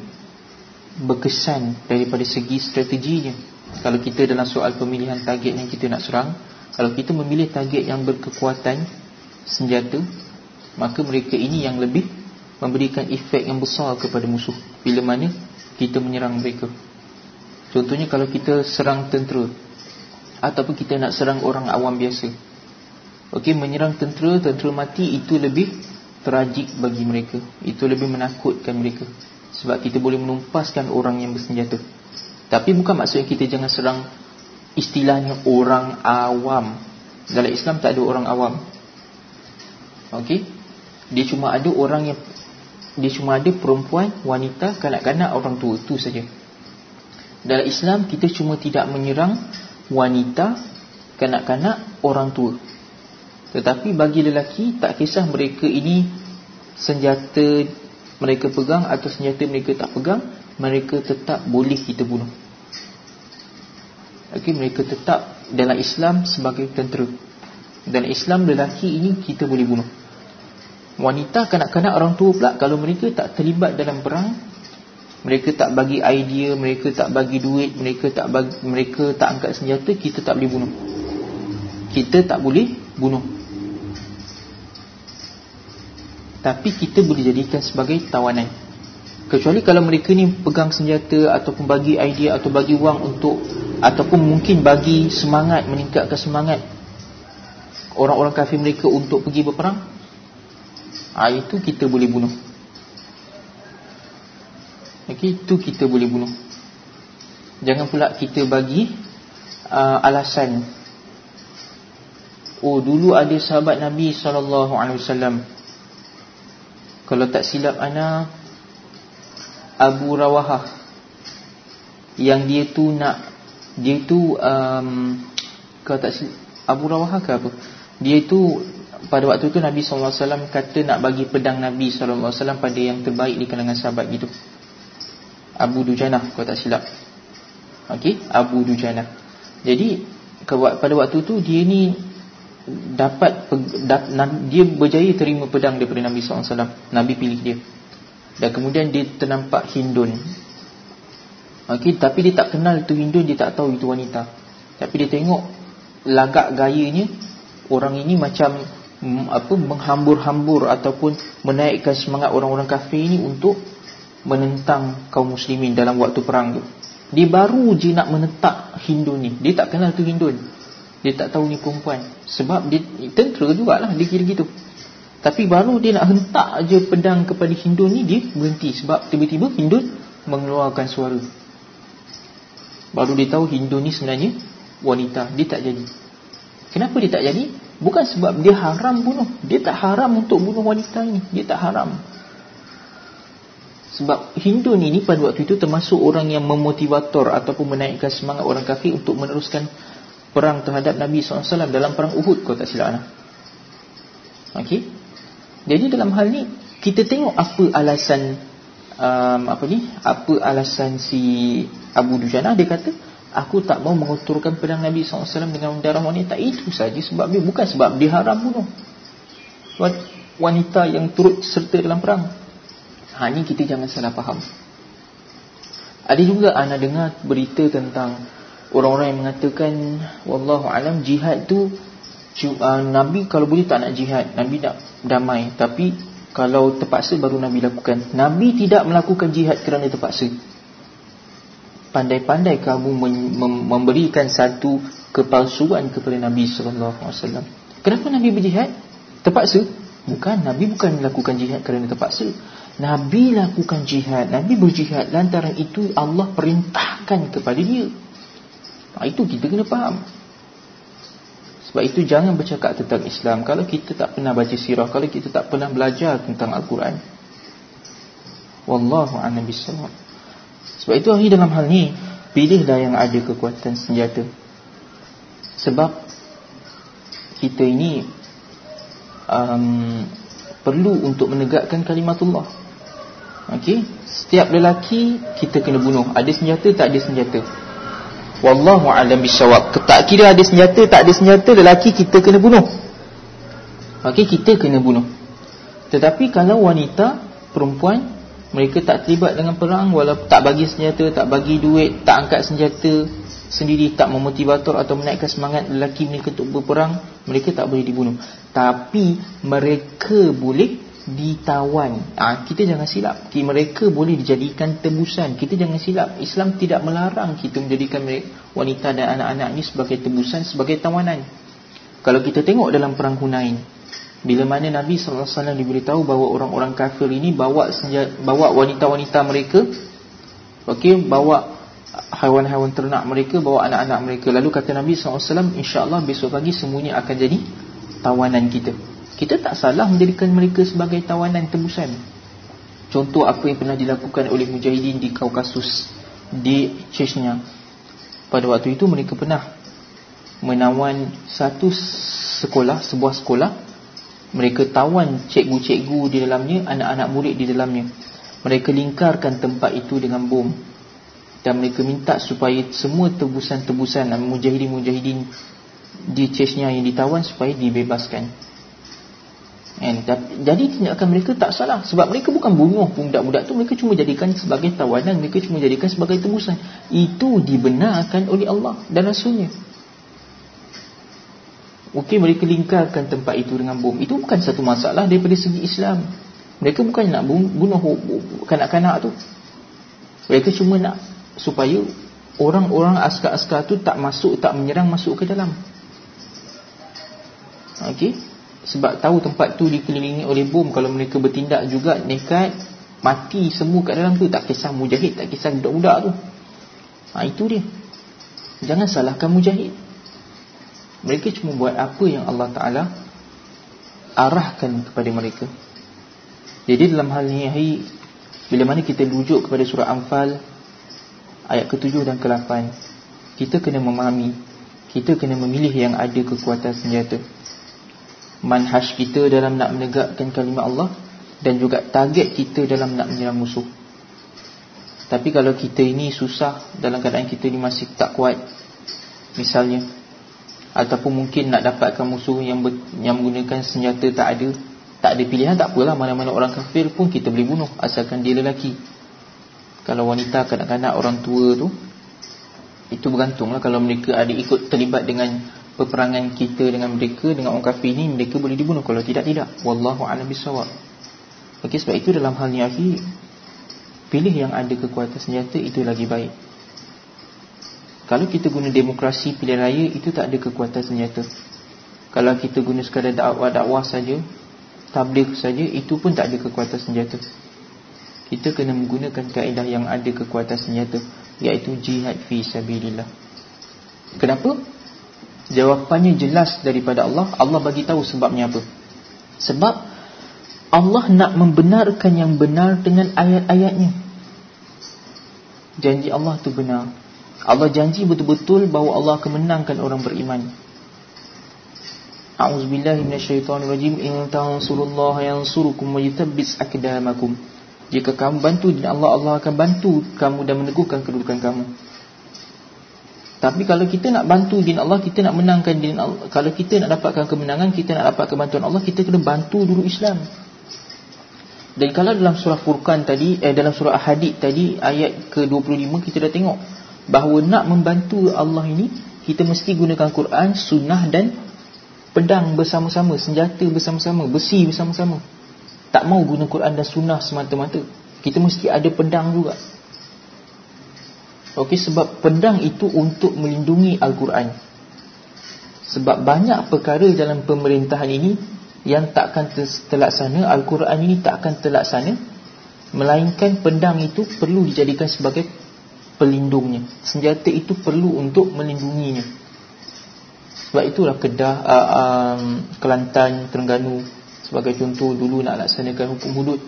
berkesan daripada segi strateginya. Kalau kita dalam soal pemilihan target yang kita nak serang, kalau kita memilih target yang berkekuatan senjata, maka mereka ini yang lebih memberikan efek yang besar kepada musuh. Bila mana kita menyerang mereka. Contohnya kalau kita serang tentera ataupun kita nak serang orang awam biasa. Okey, menyerang tentera, tentera mati itu lebih tragik bagi mereka. Itu lebih menakutkan mereka. Sebab kita boleh menumpaskan orang yang bersenjata. Tapi bukan maksudnya kita jangan serang Istilahnya orang awam. Dalam Islam tak ada orang awam. Okey? Dia cuma ada orang yang Dia cuma ada perempuan, wanita, kanak-kanak, orang tua Itu saja Dalam Islam kita cuma tidak menyerang Wanita, kanak-kanak, orang tua tetapi bagi lelaki tak kisah mereka ini senjata mereka pegang atau senjata mereka tak pegang, mereka tetap boleh kita bunuh. Okey, mereka tetap dalam Islam sebagai tentera. Dalam Islam lelaki ini kita boleh bunuh. Wanita kanak-kanak orang tua pula kalau mereka tak terlibat dalam perang, mereka tak bagi idea, mereka tak bagi duit, mereka tak bagi, mereka tak angkat senjata, kita tak boleh bunuh. Kita tak boleh bunuh. Tapi kita boleh jadikan sebagai tawanan Kecuali kalau mereka ni pegang senjata Ataupun bagi idea atau bagi wang untuk Ataupun mungkin bagi semangat Meningkatkan semangat Orang-orang kafir mereka untuk pergi berperang ha, Itu kita boleh bunuh. Okay, Itu kita boleh bunuh. Jangan pula kita bagi uh, Alasan. Oh dulu ada sahabat Nabi SAW kalau tak silap ana Abu Rawahah Yang dia tu nak Dia tu um, Kau tak Abu Rawah ke apa? Dia tu Pada waktu tu Nabi SAW kata Nak bagi pedang Nabi SAW Pada yang terbaik di kalangan sahabat gitu. Abu Dujanah Kau tak silap. Okey, Abu Dujanah. Jadi Pada waktu tu dia ni Dapat Dia berjaya terima pedang daripada Nabi SAW Nabi pilih dia. Dan kemudian dia ternampak Hindun. Okey, tapi dia tak kenal tu Hindun, dia tak tahu itu wanita. Tapi dia tengok lagak gayanya orang ini macam apa menghambur-hambur ataupun menaikkan semangat orang-orang kafir ini untuk menentang kaum muslimin dalam waktu perang tu. Dia baru je nak menetap Hindun ni. Dia tak kenal tu Hindun. Dia tak tahu ni perempuan. Sebab dia tentera jugalah dia kira gitu. Tapi baru dia nak hentak je pedang kepada Hindun ni dia berhenti sebab tiba-tiba Hindun mengeluarkan suara. Baru dia tahu Hindu ni sebenarnya wanita Dia tak jadi Kenapa dia tak jadi? Bukan sebab dia haram bunuh. Dia tak haram untuk bunuh wanita ini Dia tak haram. Sebab Hindu ni pada waktu itu Termasuk orang yang memotivator Ataupun menaikkan semangat orang kafir Untuk meneruskan perang terhadap Nabi SAW Dalam perang Uhud Kau tak silap Okey? Jadi dalam hal ni Kita tengok apa alasan um, Apa ni? Apa alasan si Abu Dujana? Dia kata Aku tak mau mengotorkan pedang Nabi SAW dengan darah wanita. Itu saja sebab dia. Bukan sebab dia haram bunuh. Wanita yang turut serta dalam perang. Ha, Ini kita jangan salah faham. Ada juga anak dengar berita tentang Orang-orang yang mengatakan Wallahu'alam jihad tu uh, Nabi kalau boleh tak nak jihad Nabi nak damai. Tapi kalau terpaksa baru Nabi lakukan. Nabi tidak melakukan jihad kerana terpaksa pandai-pandai kamu memberikan satu kepalsuan kepada Nabi sallallahu alaihi wasallam. Kenapa Nabi berjihad? Terpaksa? Bukan, Nabi bukan melakukan jihad kerana terpaksa. Nabi lakukan jihad, Nabi berjihad lantaran itu Allah perintahkan kepada dia. Ha, itu kita kena faham. Sebab itu jangan bercakap tentang Islam kalau kita tak pernah baca sirah, kalau kita tak pernah belajar tentang Al-Quran. Wallahu a'lam bishawab. Sebab itu hari dalam hal ni Pilihlah yang ada kekuatan senjata. Sebab Kita ini um, Perlu untuk menegakkan kalimatullah. Okey, Setiap lelaki Kita kena bunuh. Ada senjata tak ada senjata. Wallahu a'lam bisawab Tak kira ada senjata tak ada senjata Lelaki kita kena bunuh. Okey, Kita kena bunuh. Tetapi kalau wanita Perempuan mereka tak terlibat dengan perang walaupun tak bagi senjata, tak bagi duit, tak angkat senjata sendiri, tak memotivator atau menaikkan semangat lelaki mereka untuk berperang, mereka tak boleh dibunuh. Tapi mereka boleh ditawan. Ah, kita jangan silap. Mereka boleh dijadikan tebusan. Kita jangan silap. Islam tidak melarang kita menjadikan wanita dan anak-anak ini sebagai tebusan, sebagai tawanan. Kalau kita tengok dalam perang Hunain, bila mana Nabi SAW diberitahu bahawa orang-orang kafir ini bawa bawa wanita-wanita mereka okey, bawa haiwan-haiwan ternak mereka, bawa anak-anak mereka. Lalu kata Nabi SAW, insyaAllah besok pagi semuanya akan jadi tawanan kita. Kita tak salah menjadikan mereka sebagai tawanan tebusan. Contoh apa yang pernah dilakukan oleh Mujahidin di Kaukasus, di Chechnya. Pada waktu itu mereka pernah menawan satu sekolah, sebuah sekolah mereka tawan cikgu-cikgu di dalamnya Anak-anak murid di dalamnya. Mereka lingkarkan tempat itu dengan bom. Dan mereka minta supaya Semua tebusan-tebusan Mujahidin-mujahidin Di chesnya yang ditawan Supaya dibebaskan. And, Jadi tindakan mereka tak salah. Sebab mereka bukan bunuh budak-budak tu. Mereka cuma jadikan sebagai tawanan. Mereka cuma jadikan sebagai tebusan. Itu dibenarkan oleh Allah dan Rasulnya Mungkin mereka lingkarkan tempat itu dengan bom. Itu bukan satu masalah daripada segi Islam. Mereka bukan nak bunuh kanak-kanak tu. Mereka cuma nak supaya Orang-orang askar-askar tu tak masuk, tak menyerang masuk ke dalam. Okey? Sebab tahu tempat tu dikelilingi oleh bom. Kalau mereka bertindak juga nekat Mati semua kat dalam tu Tak kisah mujahid, tak kisah budak-budak tu. Ha, Itu dia. Jangan salahkan mujahid mereka cuma buat apa yang Allah Ta'ala Arahkan kepada mereka. Jadi dalam hal ini Bila mana kita rujuk kepada surah Anfal ayat ke-7 dan ke-8 kita kena memahami kita kena memilih yang ada kekuatan senjata. Manhaj kita dalam nak menegakkan kalimah Allah dan juga target kita dalam nak menyerang musuh. Tapi kalau kita ini susah dalam keadaan kita ini masih tak kuat misalnya ataupun mungkin nak dapatkan musuh yang ber, yang menggunakan senjata tak ada tak ada pilihan tak apalah. Mana-mana orang kafir pun kita boleh bunuh asalkan dia lelaki. Kalau wanita kanak-kanak orang tua tu itu bergantunglah. Kalau mereka ada ikut terlibat dengan peperangan kita dengan mereka dengan orang kafir ni mereka boleh dibunuh. Kalau tidak tidak. Wallahu a'lam bissawab. Okey sebab itu dalam hal ni akhi pilih yang ada kekuatan senjata itu lagi baik kalau kita guna demokrasi pilihan raya itu tak ada kekuatan senjata. Kalau kita guna sekadar dakwah-dakwah saja tabligh saja itu pun tak ada kekuatan senjata. Kita kena menggunakan kaedah yang ada kekuatan senjata iaitu jihad fi sabilillah. Kenapa? Jawapannya jelas daripada Allah. Allah bagi tahu sebabnya apa. Sebab Allah nak membenarkan yang benar dengan ayat-ayatnya. Janji Allah tu benar. Allah janji betul-betul bahawa Allah akan menangkan orang beriman. A'udzubillahi minasyaitonirrajim. In tansurullaha yansurukum wa yuthabbit aqdamakum. Jika kamu bantu dan Allah Allah akan bantu kamu dan meneguhkan kedudukan kamu. Tapi kalau kita nak bantu din Allah, kita nak menangkan din Allah. Kalau kita nak dapatkan kemenangan, kita nak dapat kebantuan Allah, kita kena bantu dulu Islam. Dan kalau dalam surah Furqan tadi eh dalam surah Ahadid tadi ayat ke-25 kita dah tengok bahawa nak membantu Allah ini kita mesti gunakan Quran, sunnah dan pedang bersama-sama, senjata bersama-sama, besi bersama-sama. Tak mau guna Quran dan sunnah semata-mata. Kita mesti ada pedang juga. Okey sebab pedang itu untuk melindungi Al-Quran. Sebab banyak perkara dalam pemerintahan ini yang takkan terlaksana Al-Quran ini takkan terlaksana melainkan pedang itu perlu dijadikan sebagai pelindungnya. Senjata itu perlu untuk melindunginya. Sebab itulah Kedah uh, um, Kelantan, Terengganu sebagai contoh dulu nak laksanakan hukum hudud.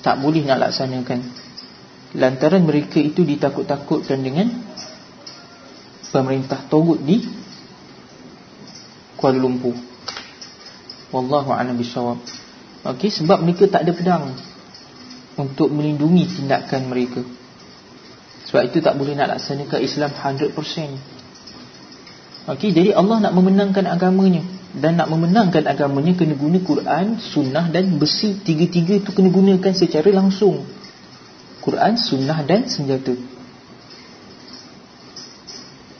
Tak boleh nak laksanakan. Lantaran mereka itu ditakut-takutkan dengan pemerintah Togut di Kuala Lumpur. Wallahu a'lam bishawab. Okey, sebab mereka tak ada pedang untuk melindungi tindakan mereka. Sebab itu tak boleh nak laksanakan Islam 100%. Okey, jadi Allah nak memenangkan agamanya dan nak memenangkan agamanya kena guna Quran, sunnah dan besi. Tiga-tiga itu kena gunakan secara langsung. Quran, sunnah dan senjata.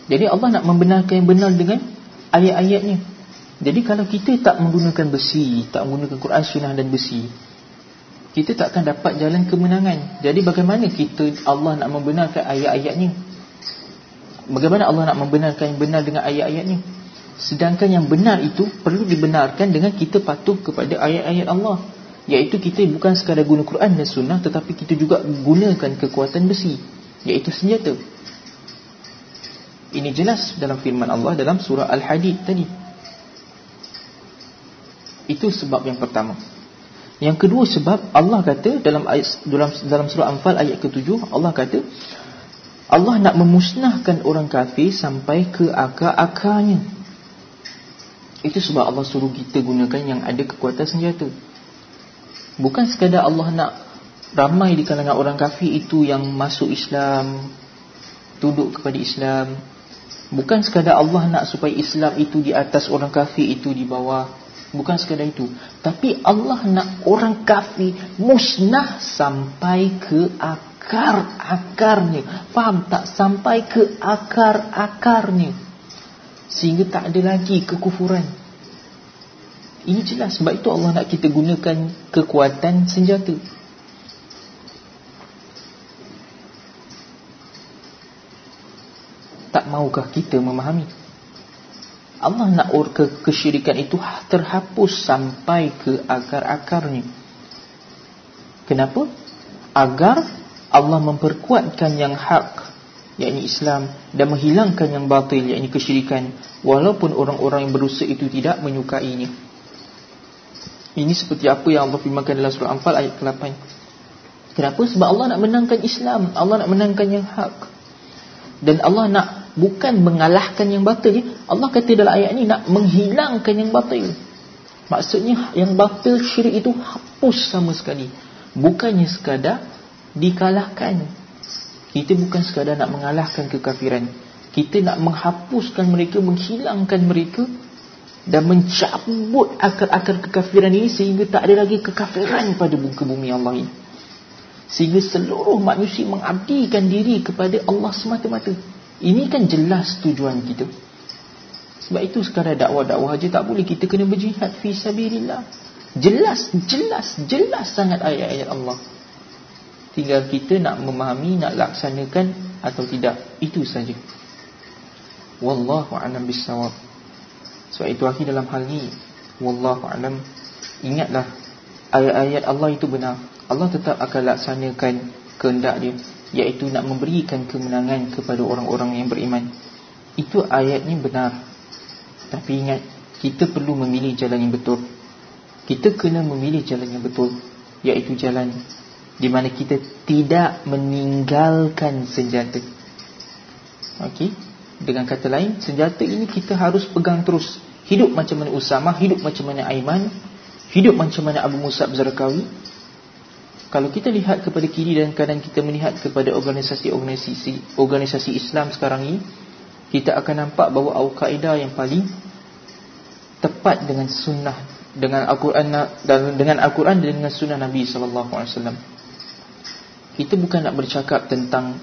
Jadi Allah nak membenarkan yang benar dengan ayat-ayatnya. Jadi kalau kita tak menggunakan besi, tak menggunakan Quran Sunnah dan besi, kita tak akan dapat jalan kemenangan. Jadi bagaimana kita Allah nak membenarkan ayat-ayatnya? Bagaimana Allah nak membenarkan yang benar dengan ayat-ayatnya? Sedangkan yang benar itu perlu dibenarkan dengan kita patuh kepada ayat-ayat Allah. Iaitu kita bukan sekadar guna Quran dan Sunnah tetapi kita juga gunakan kekuatan besi. Iaitu senjata. Ini jelas dalam firman Allah dalam surah Al-Hadid tadi. Itu sebab yang pertama. Yang kedua sebab Allah kata dalam ayat dalam dalam surah Anfal ayat ke-7 Allah kata Allah nak memusnahkan orang kafir sampai ke akar-akarnya. Itu sebab Allah suruh kita gunakan yang ada kekuatan senjata. Bukan sekadar Allah nak ramai di kalangan orang kafir itu yang masuk Islam, tunduk kepada Islam. Bukan sekadar Allah nak supaya Islam itu di atas orang kafir itu di bawah. Bukan sekadar itu. Tapi Allah nak orang kafir Musnah sampai ke akar-akarnya. Faham tak? Sampai ke akar-akarnya. Sehingga tak ada lagi kekufuran. Ini jelas. Sebab itu Allah nak kita gunakan kekuatan senjata. Tak maukah kita memahami Allah nak ke kesyirikan itu terhapus sampai ke akar-akarnya. Kenapa? Agar Allah memperkuatkan yang hak, yakni Islam dan menghilangkan yang batil, yakni kesyirikan walaupun orang-orang yang berusaha itu tidak menyukainya. Ini seperti apa yang Allah firmankan dalam surah Anfal ayat ke-8. Kenapa? Sebab Allah nak menangkan Islam, Allah nak menangkan yang hak. Dan Allah nak bukan mengalahkan yang batil Allah kata dalam ayat ni nak menghilangkan yang batil Maksudnya yang batil syirik itu hapus sama sekali. Bukannya sekadar dikalahkan. Kita bukan sekadar nak mengalahkan kekafiran. Kita nak menghapuskan mereka, menghilangkan mereka Dan mencabut akar-akar kekafiran ini Sehingga tak ada lagi kekafiran pada muka bumi Allah ini. Sehingga seluruh manusia mengabdikan diri kepada Allah semata-mata Ini kan jelas tujuan kita sebab itu sekadar dakwah-dakwah saja tak boleh kita kena berjihad fi sabilillah. Jelas, jelas, jelas sangat ayat-ayat Allah. Tinggal kita nak memahami, nak laksanakan atau tidak. Itu saja. Wallahu a'lam bissawab. Sebab itu akhir dalam hal ini, wallahu a'lam. Ingatlah ayat-ayat Allah itu benar. Allah tetap akan laksanakan kehendak dia iaitu nak memberikan kemenangan kepada orang-orang yang beriman. Itu ayatnya benar. Tapi ingat Kita perlu memilih jalan yang betul Kita kena memilih jalan yang betul Iaitu jalan Di mana kita tidak meninggalkan senjata Okey Dengan kata lain Senjata ini kita harus pegang terus Hidup macam mana Usama Hidup macam mana Aiman Hidup macam mana Abu Musab Zarqawi Kalau kita lihat kepada kiri dan kanan Kita melihat kepada organisasi-organisasi Organisasi Islam sekarang ini kita akan nampak bahawa Al-Qaeda yang paling tepat dengan sunnah dengan Al-Quran dan dengan Al-Quran dan dengan sunnah Nabi sallallahu alaihi wasallam. Kita bukan nak bercakap tentang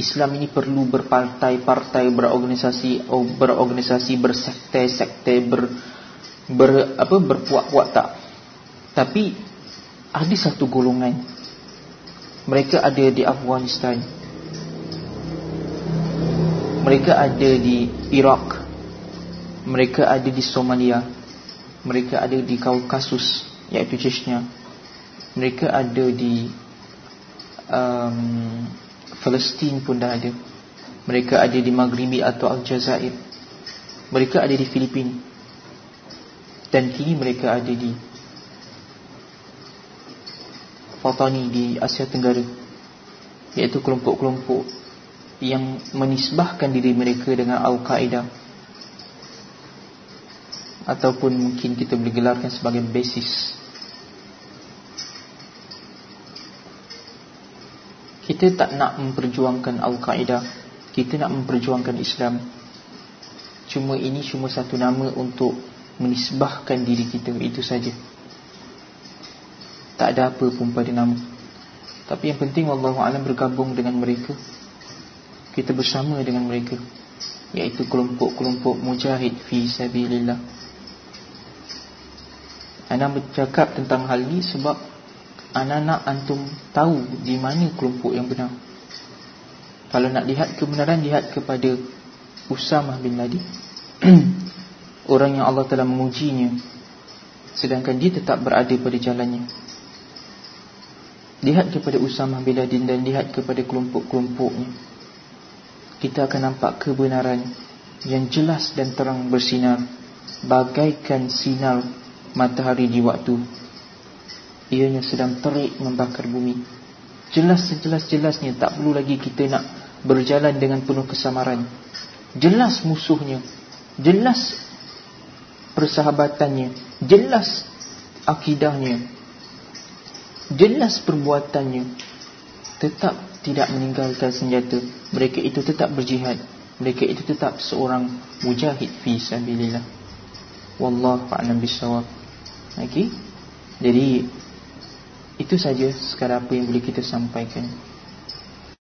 Islam ini perlu berpartai-partai, berorganisasi atau berorganisasi bersekte-sekte ber, ber apa berpuak-puak tak. Tapi ada satu golongan. Mereka ada di Afghanistan. Mereka ada di Iraq. Mereka ada di Somalia. Mereka ada di Kaukasus Iaitu Chechnya. Mereka ada di um, Palestin pun dah ada. Mereka ada di Maghribi atau Aljazair. Mereka ada di Filipina Dan kini mereka ada di Fatani di Asia Tenggara Iaitu kelompok-kelompok yang menisbahkan diri mereka dengan Al-Qaeda. Ataupun mungkin kita boleh gelarkan sebagai basis. Kita tak nak memperjuangkan Al-Qaeda kita nak memperjuangkan Islam. Cuma ini cuma satu nama untuk menisbahkan diri kita itu saja tak ada apa pun pada nama. Tapi yang penting Allah Alam bergabung dengan mereka. Kita bersama dengan mereka. Iaitu kelompok-kelompok mujahid fi sabilillah. Ana bercakap tentang hal ini sebab anak-anak antum tahu di mana kelompok yang benar. Kalau nak lihat kebenaran lihat kepada Usamah bin Laden orang yang Allah telah mengujinya. Sedangkan dia tetap berada pada jalannya lihat kepada Usamah bin Laden dan lihat kepada kelompok-kelompoknya kita akan nampak kebenaran yang jelas dan terang bersinar. Bagaikan sinar matahari di waktu. Ianya sedang terik membakar bumi. Jelas sejelas-jelasnya tak perlu lagi kita nak berjalan dengan penuh kesamaran. Jelas musuhnya. Jelas persahabatannya. Jelas akidahnya jelas perbuatannya tetap tidak meninggalkan senjata. Mereka itu tetap berjihad. Mereka itu tetap seorang mujahid fi sabilillah. Wallahu a'lam bissawab. Okey? Jadi itu saja sekarang apa yang boleh kita sampaikan